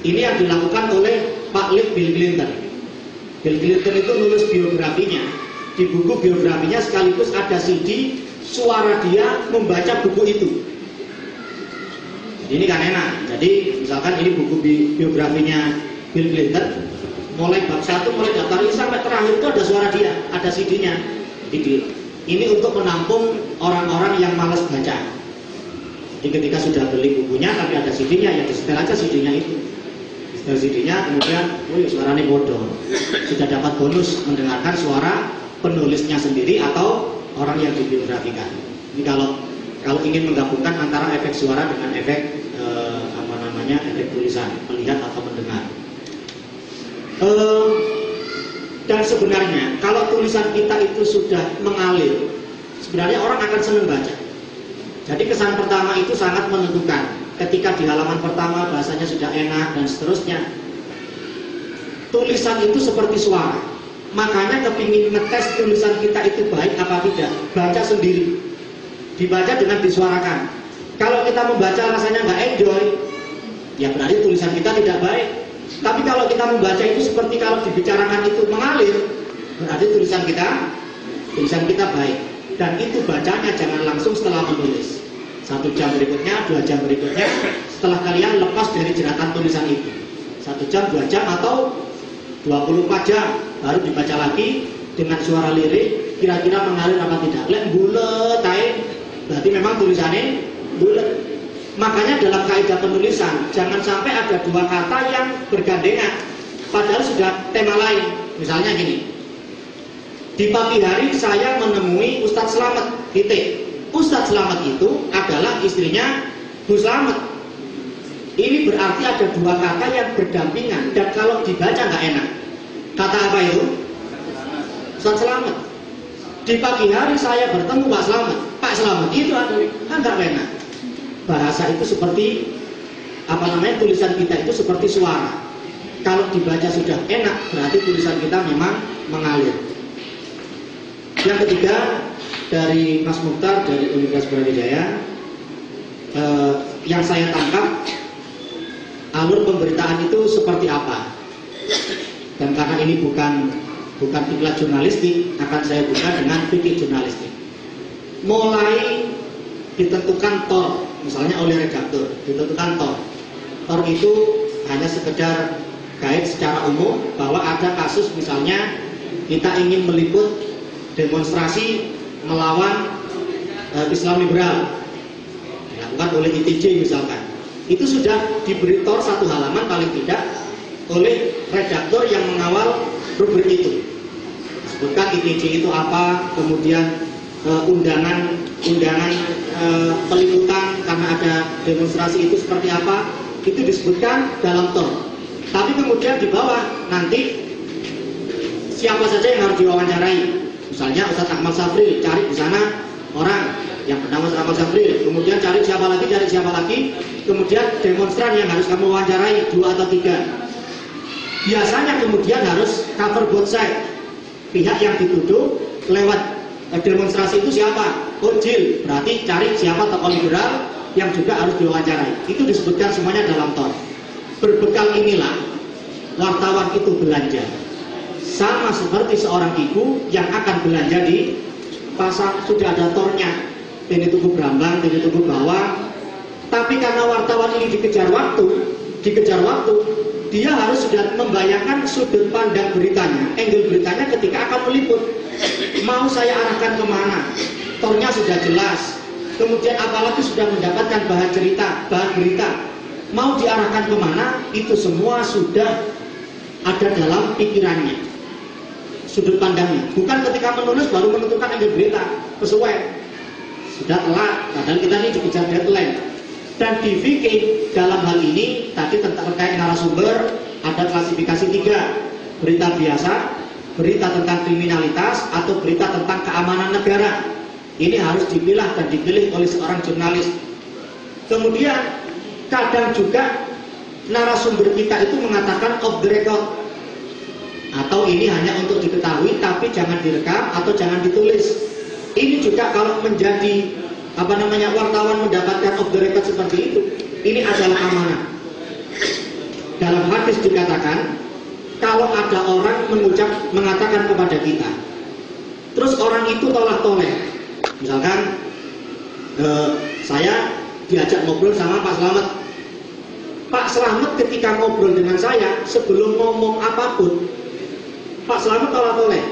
Ini yang dilakukan oleh Pak Lip Bill Clinton. Bill Clinton itu nulis biografinya di buku biografinya sekaligus ada CD suara dia membaca buku itu. Ini kan enak. Jadi misalkan ini buku bi biografinya Bill Clinton, mulai bab satu mulai daftar ini sampai terakhir itu ada suara dia, ada CD-nya. Jadi ini untuk menampung orang-orang yang malas baca. Jadi ketika sudah beli bukunya tapi ada CD-nya ya disetel aja CD-nya itu. Setel CD-nya kemudian, oh suaranya bodoh. Sudah dapat bonus mendengarkan suara penulisnya sendiri atau orang yang dibiografikan. Ini kalau kalau ingin menggabungkan antara efek suara dengan efek eh, apa namanya efek tulisan, melihat atau mendengar. Eh, dan sebenarnya kalau tulisan kita itu sudah mengalir, sebenarnya orang akan senang baca. Jadi kesan pertama itu sangat menentukan. Ketika di halaman pertama bahasanya sudah enak dan seterusnya, tulisan itu seperti suara. Makanya kepingin ngetes tulisan kita itu baik apa tidak, baca sendiri. Dibaca dengan disuarakan. Kalau kita membaca rasanya nggak enjoy, ya berarti tulisan kita tidak baik. Tapi kalau kita membaca itu seperti kalau dibicarakan itu mengalir, berarti tulisan kita tulisan kita baik. Dan itu bacanya jangan langsung setelah menulis. Satu jam berikutnya, dua jam berikutnya, setelah kalian lepas dari jeratan tulisan itu. Satu jam, dua jam, atau 24 jam baru dibaca lagi dengan suara lirik kira-kira mengalir apa tidak lek bulet berarti memang tulisannya bulet makanya dalam kaidah penulisan jangan sampai ada dua kata yang bergandengan padahal sudah tema lain misalnya gini di pagi hari saya menemui Ustadz Selamat titik Ustadz Selamat itu adalah istrinya Bu Selamat ini berarti ada dua kata yang berdampingan dan kalau dibaca nggak enak. Kata apa itu? Ustaz Selamat. Di pagi hari saya bertemu Pak Selamat. Pak Selamat itu ada kan nggak enak. Bahasa itu seperti apa namanya tulisan kita itu seperti suara. Kalau dibaca sudah enak berarti tulisan kita memang mengalir. Yang ketiga dari Mas Mukhtar dari Universitas Brawijaya eh, yang saya tangkap alur pemberitaan itu seperti apa. Dan karena ini bukan bukan iklan jurnalistik, akan saya buka dengan fikih jurnalistik. Mulai ditentukan tor, misalnya oleh redaktur, ditentukan tor. Tor itu hanya sekedar kait secara umum bahwa ada kasus misalnya kita ingin meliput demonstrasi melawan uh, Islam liberal dilakukan oleh ITJ misalkan itu sudah diberi tor satu halaman paling tidak oleh redaktor yang mengawal rubrik itu. Sebutkan ITC itu apa, kemudian uh, undangan undangan uh, peliputan karena ada demonstrasi itu seperti apa, itu disebutkan dalam tor. Tapi kemudian di bawah nanti siapa saja yang harus diwawancarai. Misalnya Ustadz Ahmad Sabri cari di sana orang yang bernama Ahmad Sabri, kemudian cari siapa lagi, cari siapa lagi, kemudian demonstran yang harus kamu wawancarai dua atau tiga biasanya kemudian harus cover both side pihak yang dituduh lewat demonstrasi itu siapa? Ojil berarti cari siapa tokoh liberal yang juga harus diwawancarai. Itu disebutkan semuanya dalam tor berbekal inilah wartawan itu belanja. Sama seperti seorang ibu yang akan belanja di pasar. Sudah ada tornya. Ini tubuh berambang, ini tubuh bawah tapi karena wartawan ini dikejar waktu, dikejar waktu, dia harus sudah membayangkan sudut pandang beritanya, angle beritanya ketika akan meliput. Mau saya arahkan ke mana? Tornya sudah jelas. Kemudian apalagi sudah mendapatkan bahan cerita, bahan berita. Mau diarahkan ke mana? Itu semua sudah ada dalam pikirannya. Sudut pandangnya. Bukan ketika menulis baru menentukan angle berita. Sesuai. Sudah telat. Padahal kita ini dikejar deadline dan di fikih dalam hal ini tadi tentang terkait narasumber ada klasifikasi tiga berita biasa, berita tentang kriminalitas atau berita tentang keamanan negara. Ini harus dipilah dan dipilih oleh seorang jurnalis. Kemudian kadang juga narasumber kita itu mengatakan off the record atau ini hanya untuk diketahui tapi jangan direkam atau jangan ditulis. Ini juga kalau menjadi apa namanya wartawan mendapatkan off the record seperti itu? Ini adalah amanah. Dalam hadis dikatakan kalau ada orang mengucap mengatakan kepada kita terus orang itu tolak toleh misalkan eh, saya diajak ngobrol sama Pak Slamet Pak Slamet ketika ngobrol dengan saya sebelum ngomong apa pun Pak Slamet tolak toleh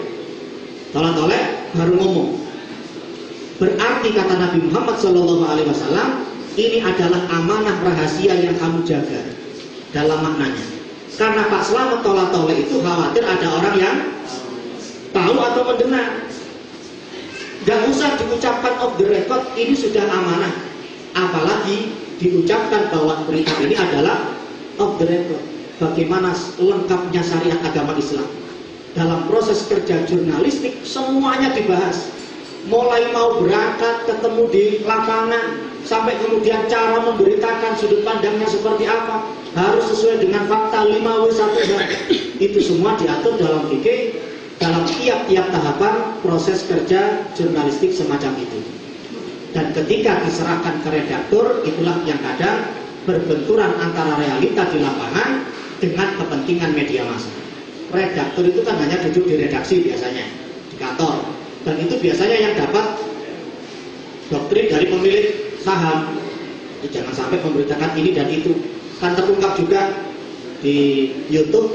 tolak toleh baru ngomong Berarti kata Nabi Muhammad Shallallahu Alaihi Wasallam ini adalah amanah rahasia yang kamu jaga dalam maknanya. Karena Pak Selamat tolak tolak itu khawatir ada orang yang tahu atau mendengar. Gak usah diucapkan off the record, ini sudah amanah. Apalagi diucapkan bahwa berita ini adalah off the record. Bagaimana lengkapnya syariat agama Islam. Dalam proses kerja jurnalistik semuanya dibahas mulai mau berangkat ketemu di lapangan sampai kemudian cara memberitakan sudut pandangnya seperti apa harus sesuai dengan fakta 5W1 itu semua diatur dalam fikih dalam tiap-tiap tahapan proses kerja jurnalistik semacam itu. Dan ketika diserahkan ke redaktur itulah yang kadang berbenturan antara realita di lapangan dengan kepentingan media massa. Redaktur itu kan hanya duduk di redaksi biasanya di kantor dan itu biasanya yang dapat doktrin dari pemilik saham. Jadi jangan sampai memberitakan ini dan itu. Kan terungkap juga di YouTube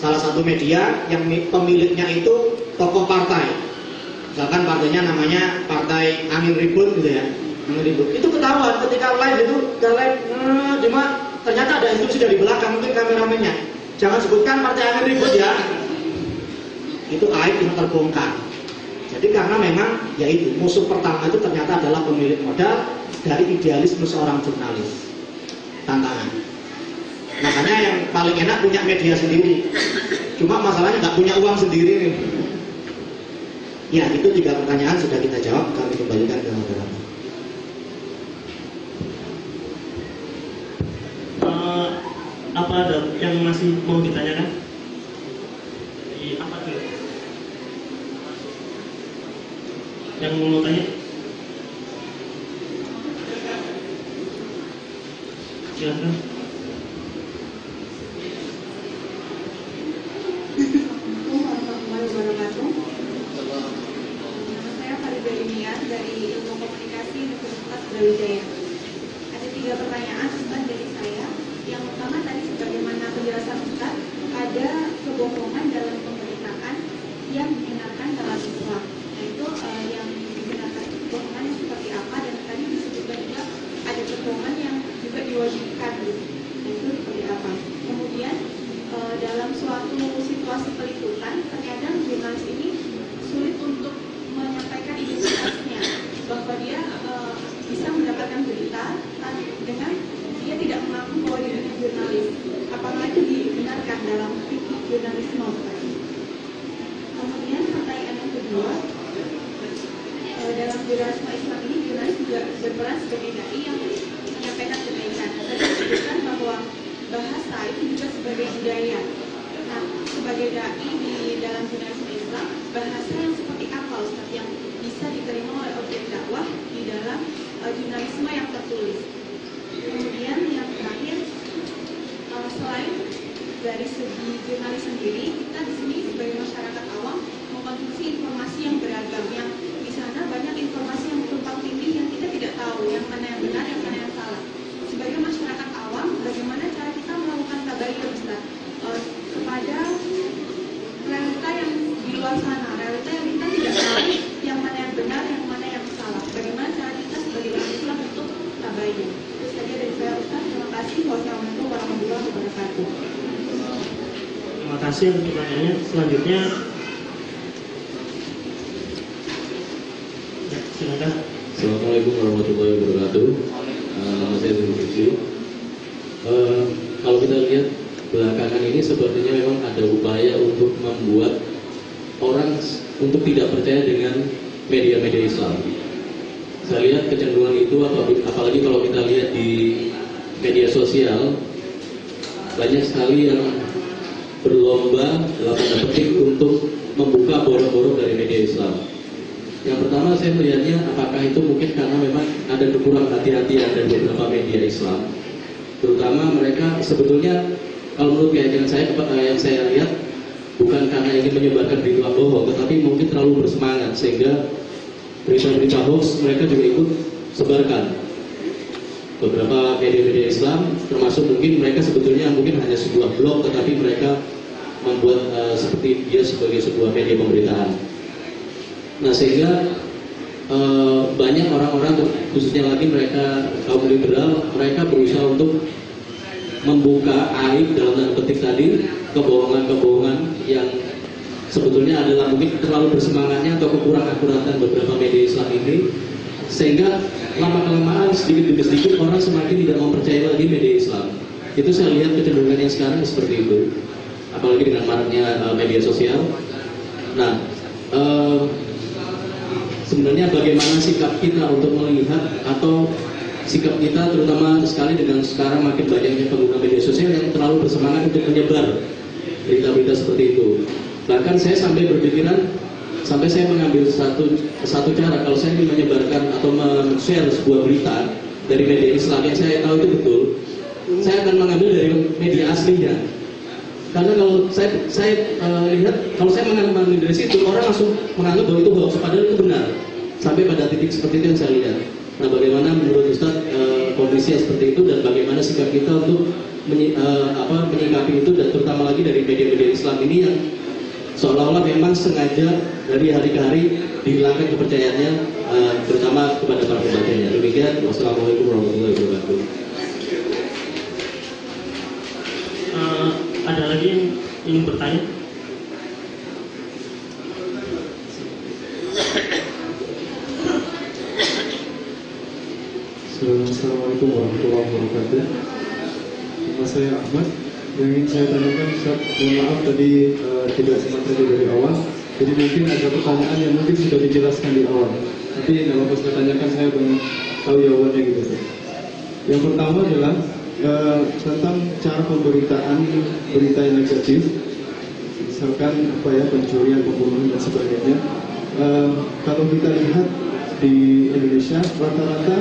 salah satu media yang pemiliknya itu tokoh partai. Misalkan partainya namanya partai angin ribut gitu ya angin ribut. Itu ketahuan ketika live itu ke live eh, cuma ternyata ada instruksi dari belakang mungkin kameramennya. Jangan sebutkan partai angin ribut ya. Itu aib yang terbongkar jadi karena memang yaitu musuh pertama itu ternyata adalah pemilik modal dari idealisme seorang jurnalis. Tantangan. Makanya yang paling enak punya media sendiri. Cuma masalahnya nggak punya uang sendiri. Ya itu tiga pertanyaan sudah kita jawab. Kami kembalikan ke moderator. Eh, apa ada yang masih mau ditanyakan? Di apa tuh? Yang mau tanya? Silakan. Nama saya Farida Inian dari Ilmu Komunikasi Universitas Brawijaya. Ada tiga pertanyaan Ustaz dari saya. Yang pertama tadi sebagaimana penjelasan Ustaz, ada kebohongan dalam pemberitaan yang dibenarkan dalam Islam. Yaitu eh, yang dibenarkan itu kebohongan yang seperti apa dan tadi disebutkan juga ada kebohongan yang juga diwajibkan gitu. Nah, itu seperti apa? Kemudian eh, dalam suatu situasi peliputan terkadang jurnalis ini sulit untuk menyampaikan identitasnya bahwa dia eh, bisa mendapatkan berita tan- dengan dia tidak mengaku bahwa dia adalah jurnalis apakah itu dibenarkan dalam fikih jurnalisme Ustaz? kemudian pertanyaan yang kedua eh, dalam jurnalisme Islam ini jurnalis juga berperan sebagai dai yang menyampaikan kebaikan. Tadi disebutkan bahwa bahasa itu juga sebagai budaya. Nah, sebagai dai di dalam jurnalisme Islam, bahasa yang seperti apa Ustaz yang bisa diterima oleh objek dakwah di dalam eh, jurnalisme yang tertulis? Kemudian yang terakhir, eh, selain dari segi jurnalis sendiri, kita di sini sebagai masyarakat awam mengkonsumsi informasi yang beragam, yang di sana banyak informasi yang tumpang tindih yang kita tidak tahu yang mana yang benar, yang mana yang salah. Sebagai masyarakat awam, bagaimana cara kita melakukan tabayun Ustaz eh, kepada realita yang di luar sana, realita yang kita tidak tahu yang mana yang benar, yang mana yang salah. Bagaimana cara kita sebagai orang Islam untuk tabayun? Itu saja dari saya Ustaz. Terima kasih. Wassalamualaikum warahmatullahi wabarakatuh. Untuk pertanyaannya. Selanjutnya, ya, silakan. Assalamualaikum warahmatullahi wabarakatuh. Eh, nama saya Zul Fikri. Eh, kalau kita lihat belakangan ini sepertinya memang ada upaya untuk membuat orang s- untuk tidak percaya dengan media-media Islam. Saya lihat kecenderungan itu apab- apalagi kalau kita lihat di media sosial banyak sekali yang berlomba dalam tanda petik untuk membuka borok-borok dari media Islam. Yang pertama saya melihatnya apakah itu mungkin karena memang ada kekurang hati-hatian dari beberapa media Islam. Terutama mereka sebetulnya kalau menurut keyakinan saya eh, yang saya lihat bukan karena ingin menyebarkan berita bohong, tetapi mungkin terlalu bersemangat sehingga berita-berita hoax mereka juga ikut sebarkan. Beberapa media-media Islam termasuk mungkin mereka sebetulnya mungkin hanya sebuah blog tetapi mereka membuat eh, seperti dia sebagai sebuah media pemberitaan. Nah sehingga eh, banyak orang-orang khususnya lagi mereka kaum liberal mereka berusaha untuk membuka aib dalam tanda petik tadi kebohongan-kebohongan yang sebetulnya adalah mungkin terlalu bersemangatnya atau kekurang akuratan beberapa media Islam ini sehingga lama kelamaan sedikit demi sedikit orang semakin tidak mempercayai lagi media Islam. Itu saya lihat kecenderungannya sekarang seperti itu. Apalagi dengan maraknya eh, media sosial. Nah eh, sebenarnya bagaimana sikap kita untuk melihat atau sikap kita terutama sekali dengan sekarang makin banyaknya pengguna media sosial yang terlalu bersemangat untuk menyebar berita-berita seperti itu. Bahkan saya sampai berpikiran sampai saya mengambil satu satu cara kalau saya ingin menyebarkan atau men-share sebuah berita dari media Islam yang saya tahu itu betul, saya akan mengambil dari media aslinya. Karena kalau saya saya uh, lihat kalau saya mengambil dari situ orang langsung menganggap bahwa itu hoax padahal itu benar. Sampai pada titik seperti itu yang saya lihat. Nah, bagaimana menurut Ustaz uh, kondisi yang seperti itu dan bagaimana sikap kita untuk menyi, uh, apa, menyikapi itu dan terutama lagi dari media-media Islam ini yang seolah-olah memang sengaja dari hari ke hari dihilangkan kepercayaannya uh, terutama kepada para pembacanya. Demikian, wassalamualaikum warahmatullahi wabarakatuh. Uh, ada lagi yang ingin bertanya? Assalamualaikum warahmatullahi wabarakatuh. Nama saya Ahmad. Yang ingin saya tanyakan, Ustaz, mohon maaf tadi uh, tidak sempat tadi dari awal. Jadi mungkin ada pertanyaan yang mungkin sudah dijelaskan di awal. Tapi nggak apa saya tanyakan, saya belum tahu jawabannya gitu. Yang pertama adalah uh, tentang cara pemberitaan berita yang negatif, misalkan apa ya pencurian, pembunuhan dan sebagainya. Uh, kalau kita lihat di Indonesia rata-rata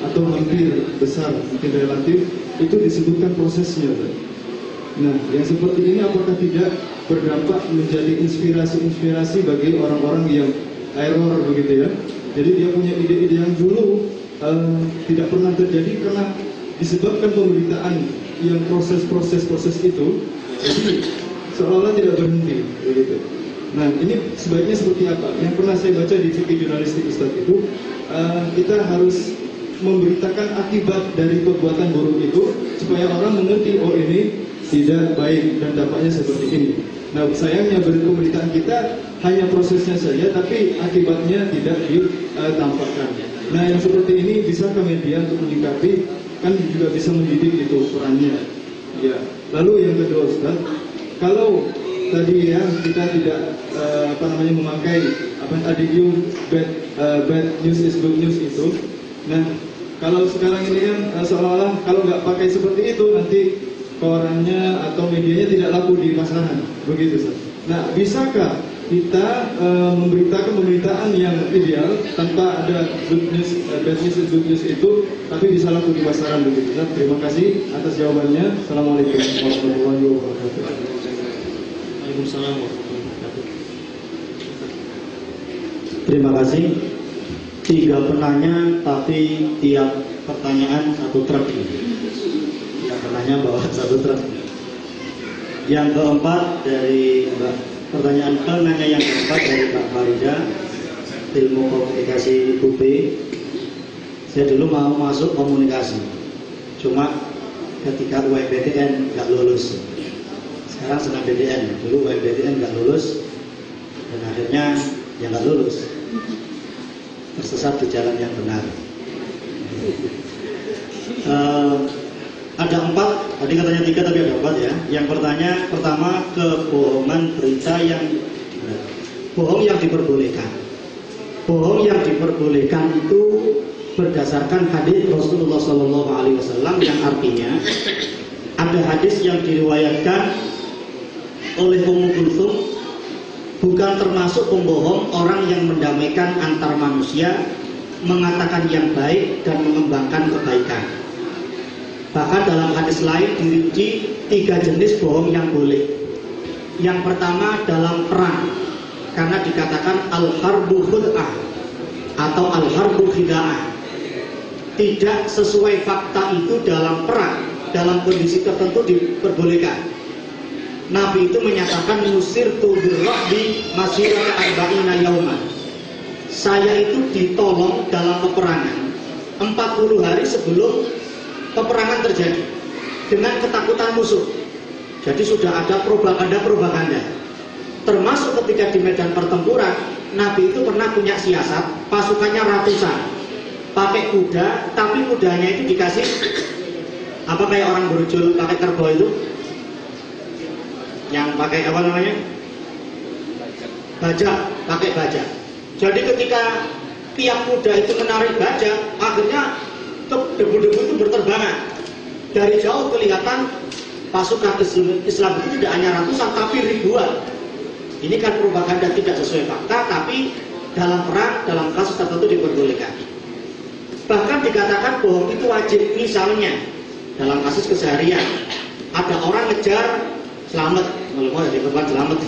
atau hampir besar mungkin relatif itu disebutkan prosesnya. Nah yang seperti ini apakah tidak berdampak menjadi inspirasi-inspirasi bagi orang-orang yang error begitu ya jadi dia punya ide-ide yang dulu uh, tidak pernah terjadi karena disebabkan pemberitaan yang proses-proses proses itu jadi seolah-olah tidak berhenti begitu Nah, ini sebaiknya seperti apa? Yang pernah saya baca di fikih jurnalistik Ustadz itu, uh, kita harus memberitakan akibat dari perbuatan buruk itu supaya orang mengerti oh ini tidak baik dan dampaknya seperti ini. Nah, sayangnya pemberitaan kita hanya prosesnya saja, tapi akibatnya tidak ditampakkan. Nah, yang seperti ini bisa ke media untuk menyikapi, kan juga bisa mendidik itu perannya. Ya. Lalu yang kedua, Ustaz, kalau tadi ya kita tidak uh, apa namanya memakai apa adigium bad uh, bad news is good news itu. Nah kalau sekarang ini kan uh, seolah-olah kalau nggak pakai seperti itu nanti korannya atau medianya tidak laku di pasaran begitu Ustaz. Nah bisakah kita uh, memberitakan pemberitaan yang ideal tanpa ada good news, uh, bad news good news itu tapi bisa laku di pasaran begitu. Nah, terima kasih atas jawabannya. Assalamualaikum warahmatullahi wabarakatuh. Waalaikumsalam warahmatullahi wabarakatuh. Terima kasih. Tiga penanya, tapi tiap pertanyaan satu truk. Penanya bawa satu truk. Yang keempat dari pertanyaan penanya yang keempat dari Pak Farida, ilmu komunikasi UB. Saya dulu mau masuk komunikasi, cuma ketika UMPTN nggak lulus. Sekarang senang BDN, dulu UMPTN nggak lulus, dan akhirnya ya nggak lulus tersesat di jalan yang benar. Uh, ada empat, tadi katanya tiga tapi ada empat ya. Yang pertanya, pertama kebohongan berita yang bohong yang diperbolehkan. Bohong yang diperbolehkan itu berdasarkan hadis Rasulullah Shallallahu Alaihi Wasallam yang artinya ada hadis yang diriwayatkan oleh Ummu Kulthum bukan termasuk pembohong orang yang mendamaikan antar manusia, mengatakan yang baik dan mengembangkan kebaikan. Bahkan dalam hadis lain dirinci tiga jenis bohong yang boleh. Yang pertama dalam perang, karena dikatakan al-harbu khud'ah atau al-harbu khida'ah. Tidak sesuai fakta itu dalam perang, dalam kondisi tertentu diperbolehkan. Nabi itu menyatakan musir masyirat arba'ina yauman. Saya itu ditolong dalam peperangan 40 hari sebelum peperangan terjadi dengan ketakutan musuh. Jadi sudah ada propaganda-propaganda. Termasuk ketika di medan pertempuran, Nabi itu pernah punya siasat, pasukannya ratusan. Pakai kuda, tapi kudanya itu dikasih apa kayak orang berjul pakai kerbau itu yang pakai apa namanya baja pakai baja jadi ketika tiap kuda itu menarik baja akhirnya dari jauh kelihatan pasukan Islam, itu tidak hanya ratusan tapi ribuan. Ini kan propaganda tidak sesuai fakta, tapi dalam perang, dalam kasus tertentu diperbolehkan. Bahkan dikatakan bohong itu wajib. Misalnya, dalam kasus keseharian, ada orang ngejar selamat, selamat.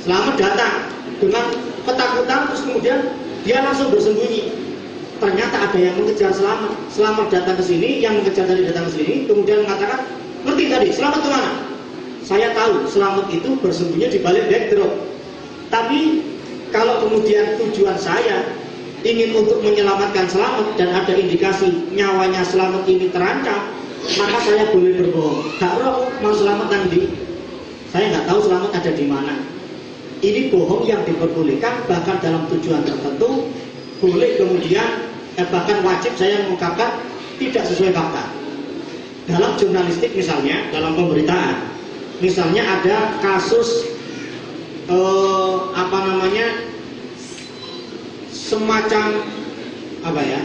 Selamat datang dengan ketakutan, terus kemudian dia langsung bersembunyi. Ternyata ada yang mengejar selamat. Selamat datang ke sini, yang mengejar tadi datang ke sini, kemudian mengatakan, ngerti tadi, selamat ke mana? Saya tahu, selamat itu bersembunyi di balik backdrop. Tapi kalau kemudian tujuan saya ingin untuk menyelamatkan selamat dan ada indikasi nyawanya selamat ini terancam, maka saya boleh berbohong. Gak roh mau selamat nanti. Saya nggak tahu selamat ada di mana. Ini bohong yang diperbolehkan bahkan dalam tujuan tertentu boleh kemudian eh, bahkan wajib saya mengungkapkan tidak sesuai fakta. Dalam jurnalistik misalnya, dalam pemberitaan, misalnya ada kasus eh, apa namanya semacam apa ya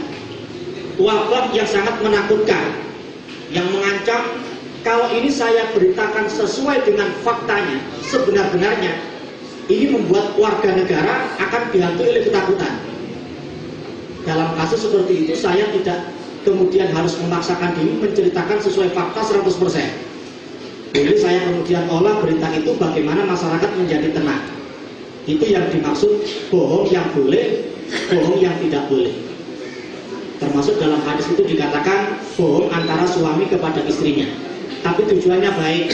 wabah yang sangat menakutkan yang mengancam kalau ini saya beritakan sesuai dengan faktanya sebenar-benarnya ini membuat warga negara akan dihantui oleh ketakutan kasus seperti itu saya tidak kemudian harus memaksakan diri menceritakan sesuai fakta 100% jadi saya kemudian olah berita itu bagaimana masyarakat menjadi tenang itu yang dimaksud bohong yang boleh bohong yang tidak boleh. Termasuk dalam hadis itu dikatakan bohong antara suami kepada istrinya. Tapi tujuannya baik.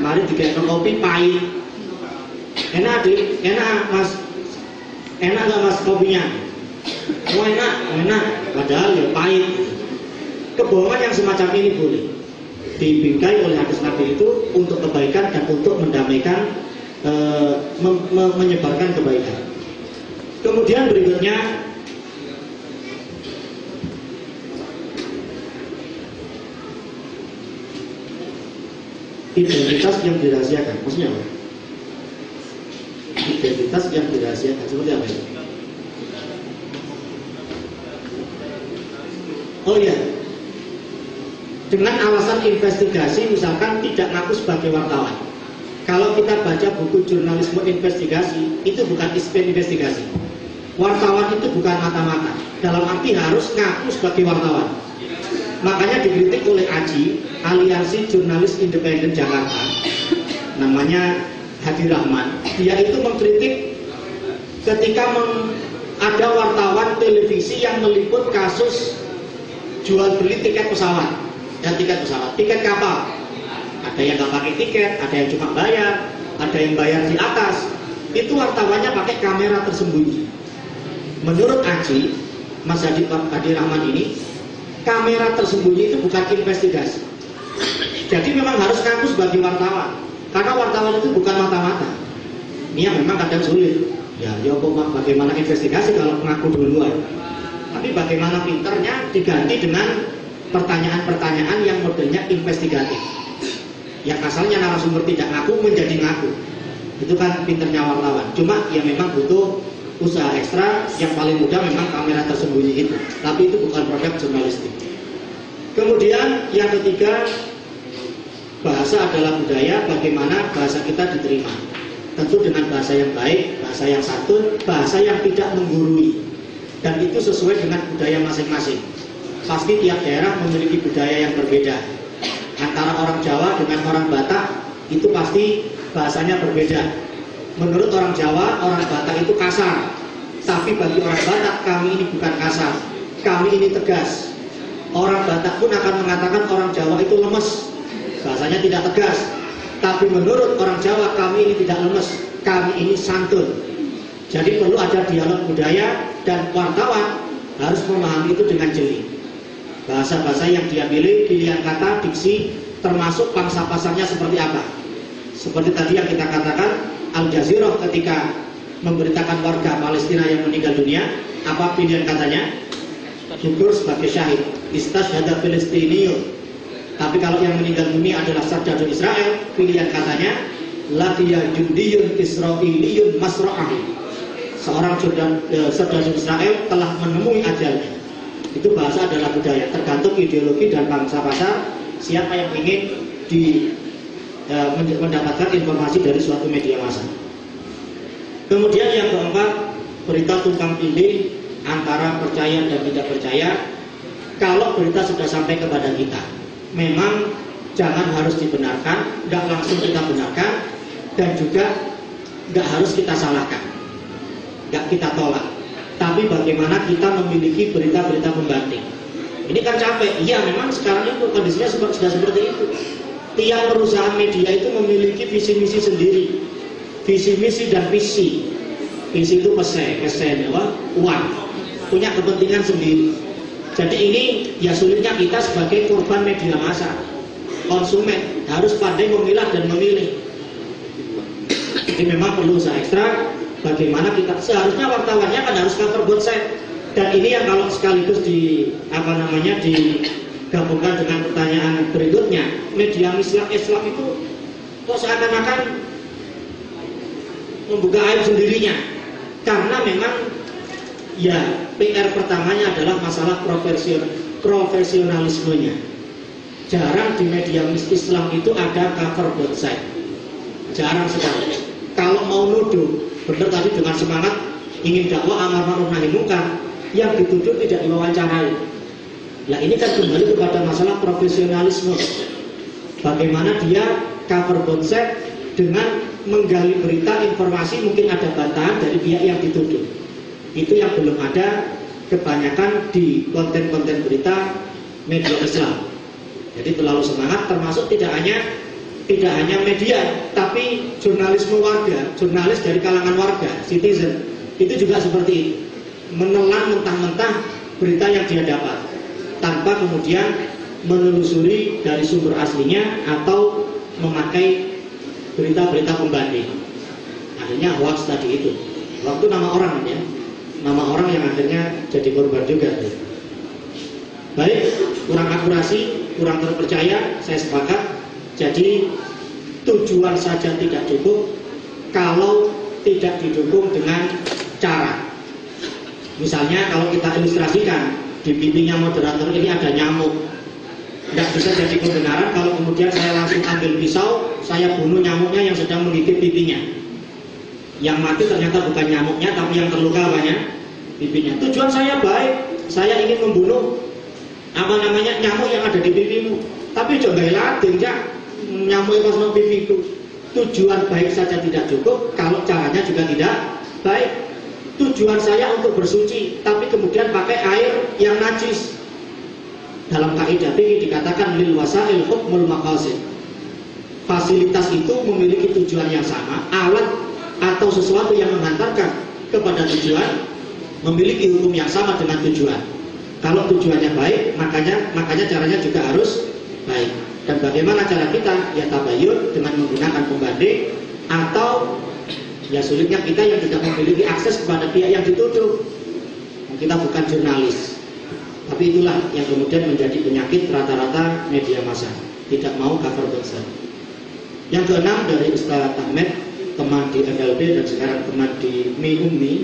Mari dikatakan kopi pahit. Enak adik, enak mas. Enak nggak mas kopinya? Oh enak, enak. Padahal ya pahit. Kebohongan yang semacam ini boleh dibingkai oleh hadis Nabi itu untuk kebaikan dan untuk mendamaikan e, me, me, menyebarkan kebaikan. Kemudian berikutnya identitas yang dirahasiakan. Maksudnya apa? Identitas yang dirahasiakan seperti apa itu? Oh iya, dengan alasan investigasi misalkan tidak ngaku sebagai wartawan. Kalau kita baca buku jurnalisme investigasi, itu bukan investigasi. Wartawan itu bukan mata-mata. Dalam arti harus ngaku sebagai wartawan. Makanya dikritik oleh AJI, Aliansi Jurnalis Independen Jakarta, namanya Hadi Rahman. Dia itu mengkritik ketika ada wartawan televisi yang meliput kasus jual beli tiket pesawat dan tiket pesawat, tiket kapal ada yang nggak pakai tiket, ada yang cuma bayar, ada yang bayar di atas. Itu wartawannya pakai kamera tersembunyi. Menurut Aji, Mas Hadi, Hadi Rahman ini, kamera tersembunyi itu bukan investigasi. Jadi memang harus ngaku sebagai wartawan. Karena wartawan itu bukan mata-mata. Ini yang memang kadang sulit. Ya, ya kok bagaimana investigasi kalau ngaku duluan. Tapi bagaimana pinternya diganti dengan pertanyaan-pertanyaan yang modelnya investigatif. Yang asalnya narasumber tidak ngaku menjadi ngaku. Itu kan pinternya wartawan. Cuma ya memang butuh usaha ekstra yang paling mudah memang kamera tersembunyi itu. Tapi itu bukan produk jurnalistik. Kemudian yang ketiga bahasa adalah budaya bagaimana bahasa kita diterima. Tentu dengan bahasa yang baik bahasa yang santun bahasa yang tidak menggurui dan itu sesuai dengan budaya masing-masing pasti tiap daerah memiliki budaya yang berbeda antara orang Jawa dengan orang Batak itu pasti bahasanya berbeda. Menurut orang Jawa, orang Batak itu kasar. Tapi bagi orang Batak, kami ini bukan kasar. Kami ini tegas. Orang Batak pun akan mengatakan orang Jawa itu lemes. Bahasanya tidak tegas. Tapi menurut orang Jawa, kami ini tidak lemes. Kami ini santun. Jadi perlu ada dialog budaya dan wartawan harus memahami itu dengan jeli bahasa-bahasa yang dia pilih, pilihan kata, diksi, termasuk pangsa pasarnya seperti apa. Seperti tadi yang kita katakan, Al Jazeera ketika memberitakan warga Palestina yang meninggal dunia, apa pilihan katanya? Gugur sebagai syahid. Istashhada Filistiniun. Tapi kalau yang meninggal dunia adalah sarjana Israel, pilihan katanya Lakia jundiyun Israiliyun masra'ahu. Seorang sarjana Israel telah menemui ajalnya itu bahasa adalah budaya tergantung ideologi dan bangsa pasar siapa yang ingin di eh, mendapatkan informasi dari suatu media massa. Kemudian yang keempat, berita tumpang tindih antara percaya dan tidak percaya. Kalau berita sudah sampai kepada kita, memang jangan harus dibenarkan, nggak langsung kita benarkan, dan juga nggak harus kita salahkan, nggak kita tolak. Tapi bagaimana kita memiliki berita-berita pembanding. Ini kan capek. Iya, memang sekarang itu kondisinya sudah seperti itu. Tiap perusahaan media itu memiliki visi misi sendiri, visi misi dan visi. Visi itu pesen, pesen, apa? uang, punya kepentingan sendiri. Jadi ini ya sulitnya kita sebagai korban media massa, konsumen harus pandai memilah dan memilih. Jadi memang perlu usaha ekstra bagaimana kita seharusnya wartawannya kan harus cover both side. Dan ini yang kalau sekaligus di apa namanya digabungkan dengan pertanyaan berikutnya. Media Islam Islam itu kok seakan-akan membuka aib sendirinya? Karena memang ya PR pertamanya adalah masalah profesional profesionalismenya. Jarang di media Islam itu ada cover both side. Jarang sekali. Kalau mau nuduh benar tadi dengan semangat ingin dakwah amar ma'ruf nahi munkar yang dituduh tidak diwawancarai. Nah ini kan kembali kepada masalah profesionalisme. Bagaimana dia cover side dengan menggali berita informasi mungkin ada bantahan dari pihak yang dituduh itu yang belum ada kebanyakan di konten-konten berita media Islam. Jadi terlalu semangat termasuk tidak hanya tidak hanya media tapi jurnalisme warga jurnalis dari kalangan warga citizen. Itu juga seperti menelan mentah-mentah berita yang dia dapat tanpa kemudian menelusuri dari sumber aslinya atau memakai berita-berita pembanding akhirnya hoax tadi itu. Waktu nama orang ya? Nama orang yang akhirnya jadi korban juga. Baik kurang akurasi kurang terpercaya saya sepakat jadi tujuan saja tidak cukup kalau tidak didukung dengan cara misalnya kalau kita ilustrasikan di pipinya moderator ini ada nyamuk tidak bisa jadi kebenaran kalau kemudian saya langsung ambil pisau, saya bunuh nyamuknya yang sedang menggigit pipinya. Yang mati ternyata bukan nyamuknya, tapi yang terluka banyak pipinya. Tujuan saya baik, saya ingin membunuh apa namanya nyamuk yang ada di pipimu. Tapi coba latih ya, nyamuk masuk pipiku. Tujuan baik saja tidak cukup, kalau caranya juga tidak baik. Tujuan saya untuk bersuci, tapi kemudian pakai air yang najis dalam kaidah fikih dikatakan lil wasail hukmul maqasid. Fasilitas itu memiliki tujuan yang sama, alat atau sesuatu yang mengantarkan kepada tujuan memiliki hukum yang sama dengan tujuan. Kalau tujuannya baik, makanya makanya caranya juga harus baik. Dan bagaimana cara kita? Ya tabayun dengan menggunakan pembanding atau ya sulitnya kita yang tidak memiliki akses kepada pihak yang dituduh. Kita bukan jurnalis, tapi itulah yang kemudian menjadi penyakit rata-rata media massa, tidak mau cover besar. Yang keenam dari Ustaz Ahmed, teman di NLB dan sekarang teman di MIUMI,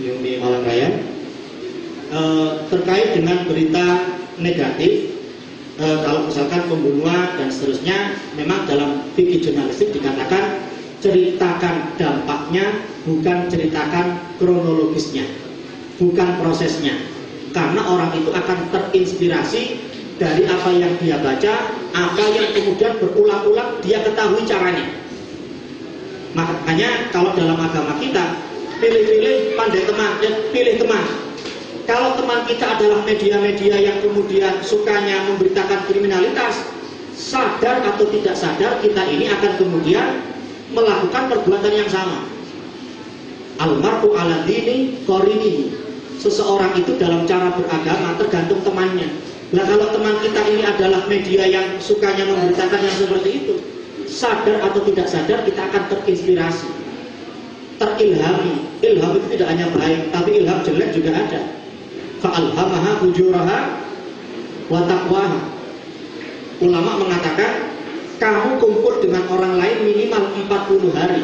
MIUMI Malang Raya, e, terkait dengan berita negatif, e, kalau misalkan pembunuhan dan seterusnya, memang dalam fikih jurnalistik dikatakan ceritakan dampaknya, bukan ceritakan kronologisnya, bukan prosesnya karena orang itu akan terinspirasi dari apa yang dia baca, apa yang kemudian berulang-ulang dia ketahui caranya. Makanya kalau dalam agama kita pilih-pilih pandai teman, ya pilih teman. Kalau teman kita adalah media-media yang kemudian sukanya memberitakan kriminalitas, sadar atau tidak sadar kita ini akan kemudian melakukan perbuatan yang sama. Almarhum ala dini korini seseorang itu dalam cara beragama tergantung temannya. Nah kalau teman kita ini adalah media yang sukanya memberitakan yang seperti itu, sadar atau tidak sadar kita akan terinspirasi, terilhami. Ilham itu tidak hanya baik, tapi ilham jelek juga ada. Fa'alhamaha hujuraha wa taqwaha. Ulama mengatakan kamu kumpul dengan orang lain minimal 40 hari.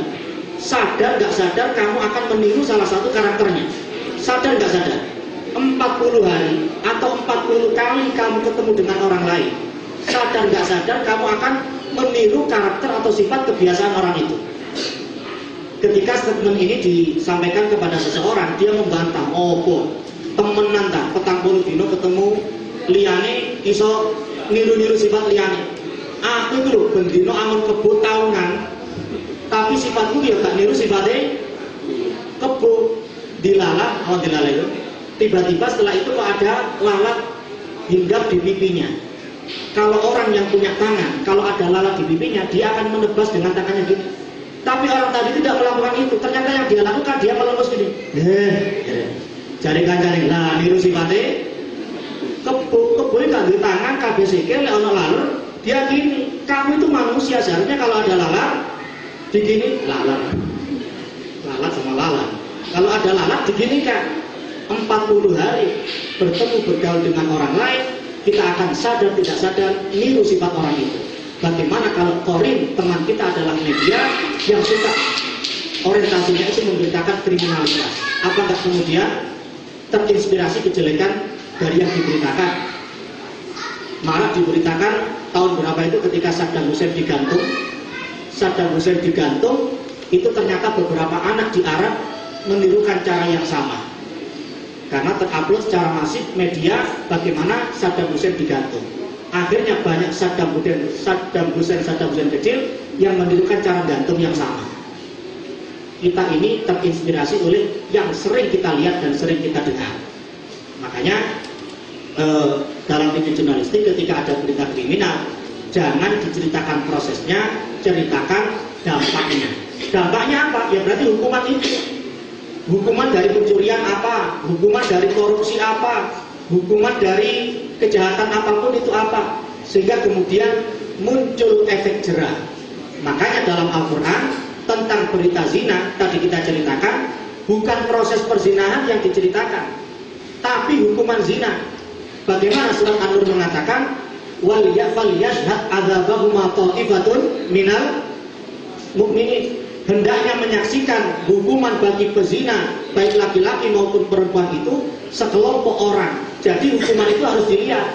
Sadar gak sadar kamu akan meniru salah satu karakternya sadar nggak sadar 40 hari atau 40 kali kamu ketemu dengan orang lain sadar nggak sadar kamu akan meniru karakter atau sifat kebiasaan orang itu. Ketika statement ini disampaikan kepada seseorang, dia membantah, oh kok temenan tak, petang puluh dino ketemu liane iso niru-niru sifat liane. Aku itu loh, bendino amun kebo tahunan, tapi sifatku ya gak niru sifatnya kebo dilalat, oh dilalat itu. Tiba-tiba setelah itu kok ada lalat hinggap di pipinya. Kalau orang yang punya tangan, kalau ada lalat di pipinya, dia akan menebas dengan tangannya gitu. Tapi orang tadi tidak melakukan itu. Ternyata yang dia lakukan, dia melepas gini. Cari kancane. Nah, niru sifatnya kebu kebu gak di tangan kabeh sikil lek ana laler dia gini kamu itu manusia. Seharusnya kalau ada lalat digini lalat. Lalat sama lalat. Kalau ada lalat diginikan 40 hari bertemu bergaul dengan orang lain kita akan sadar tidak sadar niru sifat orang itu. Bagaimana kalau korin teman kita adalah media yang suka orientasinya itu memberitakan kriminalitas? Apakah kemudian terinspirasi kejelekan dari yang diberitakan. Malah diberitakan tahun berapa itu ketika Saddam Hussein digantung. Saddam Hussein digantung, itu ternyata beberapa anak di Arab menirukan cara yang sama. Karena terupload secara masif media bagaimana Saddam Hussein digantung. Akhirnya banyak Saddam Hussein, Saddam Hussein, Saddam Hussein kecil yang menirukan cara gantung yang sama. Kita ini terinspirasi oleh yang sering kita lihat dan sering kita dengar. Makanya eh, dalam video jurnalistik ketika ada berita kriminal jangan diceritakan prosesnya, ceritakan dampaknya. Dampaknya apa? Ya berarti hukuman itu. Hukuman dari pencurian apa? Hukuman dari korupsi apa? Hukuman dari kejahatan apa pun itu apa? Sehingga kemudian muncul efek jerah. Makanya dalam Al-Quran tentang berita zina tadi kita ceritakan bukan proses perzinahan yang diceritakan, tapi hukuman zina. Bagaimana surat An-Nur mengatakan wal yafal yashhad adzabahuma ta'ifatun minal mukminin hendaknya menyaksikan hukuman bagi pezina baik laki-laki maupun perempuan itu sekelompok orang. Jadi hukuman itu harus dilihat.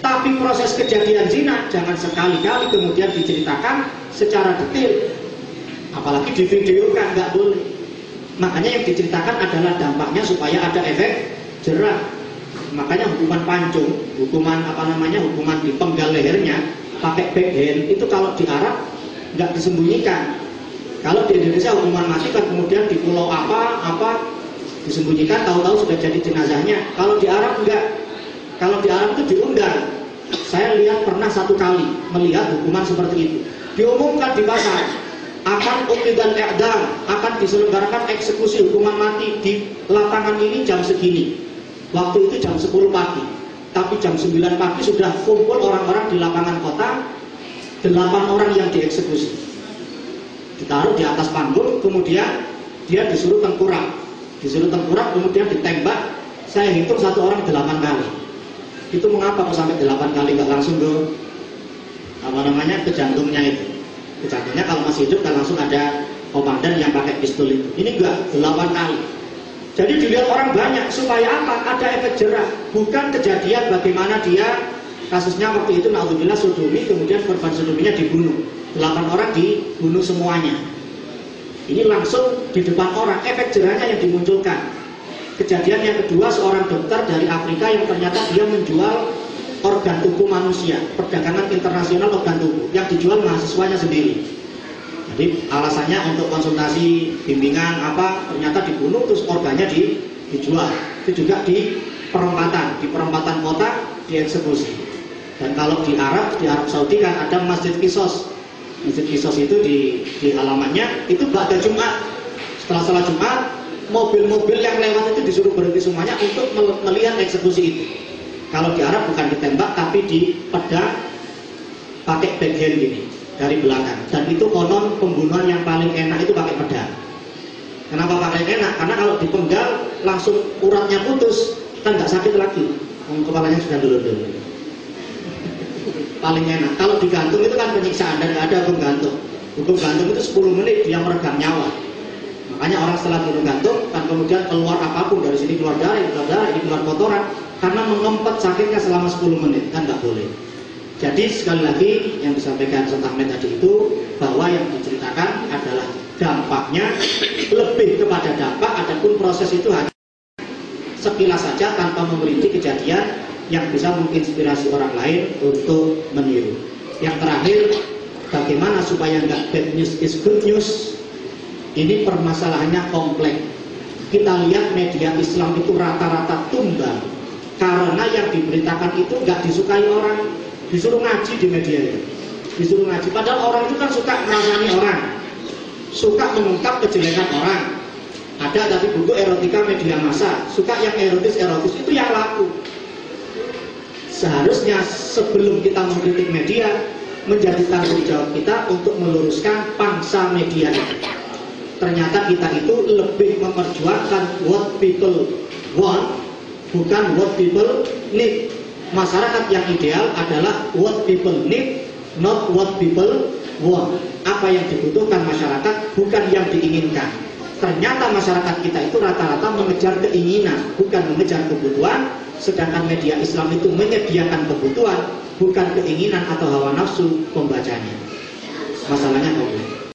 Tapi proses kejadian zina jangan sekali-kali kemudian diceritakan secara detail. Apalagi di videokan nggak boleh. Makanya yang diceritakan adalah dampaknya supaya ada efek jerah. Makanya hukuman pancung, hukuman apa namanya, hukuman dipenggal lehernya pakai backhand itu kalau di Arab nggak disembunyikan. Kalau di Indonesia hukuman mati kan kemudian di pulau apa apa disembunyikan tahu-tahu sudah jadi jenazahnya. Kalau di Arab enggak. Kalau di Arab itu diundang. Saya lihat pernah satu kali melihat hukuman seperti itu. Diumumkan di pasar akan ummi dan i'dam akan diselenggarakan eksekusi hukuman mati di lapangan ini jam segini. Waktu itu jam 10 pagi. Tapi jam 9 pagi sudah kumpul orang-orang di lapangan kota, delapan orang yang dieksekusi. Ditaruh di atas panggung, kemudian dia disuruh tengkurap. Disuruh tengkurap, kemudian ditembak. Saya hitung satu orang delapan kali. Itu mengapa sampai delapan kali nggak langsung ke apa namanya ke jantungnya itu? Ke jantungnya kalau masih hidup kan langsung ada komandan yang pakai pistol itu. Ini enggak delapan kali. Jadi dilihat orang banyak supaya apa? Ada efek jerah. Bukan kejadian bagaimana dia kasusnya waktu itu naudzubillah sodomi kemudian korban sodominya dibunuh. Delapan orang dibunuh semuanya. Ini langsung di depan orang efek jerahnya yang dimunculkan. Kejadian yang kedua seorang dokter dari Afrika yang ternyata dia menjual organ tubuh manusia, perdagangan internasional organ tubuh yang dijual mahasiswanya sendiri. Jadi alasannya untuk konsultasi bimbingan apa ternyata dibunuh terus organnya di, dijual. Itu juga di perempatan, di perempatan kota dieksekusi. Dan kalau di Arab, di Arab Saudi kan ada Masjid Kisos. Masjid Kisos itu di, di halamannya itu pada Jumat. Setelah salat Jumat, mobil-mobil yang lewat itu disuruh berhenti semuanya untuk melihat eksekusi itu. Kalau di Arab bukan ditembak tapi dipedang pakai backhand gini dari belakang. Dan itu konon pembunuhan yang paling enak itu pakai pedang. Kenapa pakai enak? Karena kalau dipenggal langsung uratnya putus, kan nggak sakit lagi. Kepalanya sudah dulu-dulu. Paling enak. Kalau digantung itu kan penyiksaan dan nggak ada hukum gantung. Hukum gantung itu 10 menit dia meregang nyawa. Makanya orang setelah bunuh gantung kan kemudian keluar apa pun dari sini keluar darah, keluar darah, ini keluar kotoran karena mengempet sakitnya selama 10 menit kan nggak boleh. Jadi sekali lagi yang disampaikan Ustaz Ahmed tadi itu bahwa yang diceritakan adalah dampaknya lebih kepada dampak adapun proses itu hanya sekilas saja tanpa memerinci kejadian yang bisa menginspirasi orang lain untuk meniru. Yang terakhir, bagaimana supaya nggak bad news is good news? Ini permasalahannya kompleks. Kita lihat media Islam itu rata-rata tumbang karena yang diberitakan itu nggak disukai orang, disuruh ngaji di media itu, disuruh ngaji. Padahal orang itu kan suka merasani orang, suka mengungkap kejelekan orang. Ada tadi buku erotika media massa, suka yang erotis erotis itu yang laku seharusnya sebelum kita mengkritik media menjadi tanggung jawab kita untuk meluruskan pangsa media. Ternyata kita itu lebih memperjuangkan what people want bukan what people need. Masyarakat yang ideal adalah what people need, not what people want. Apa yang dibutuhkan masyarakat bukan yang diinginkan. Ternyata masyarakat kita itu rata-rata mengejar keinginan, bukan mengejar kebutuhan, sedangkan media Islam itu menyediakan kebutuhan, bukan keinginan atau hawa nafsu pembacanya. Masalahnya kompleks.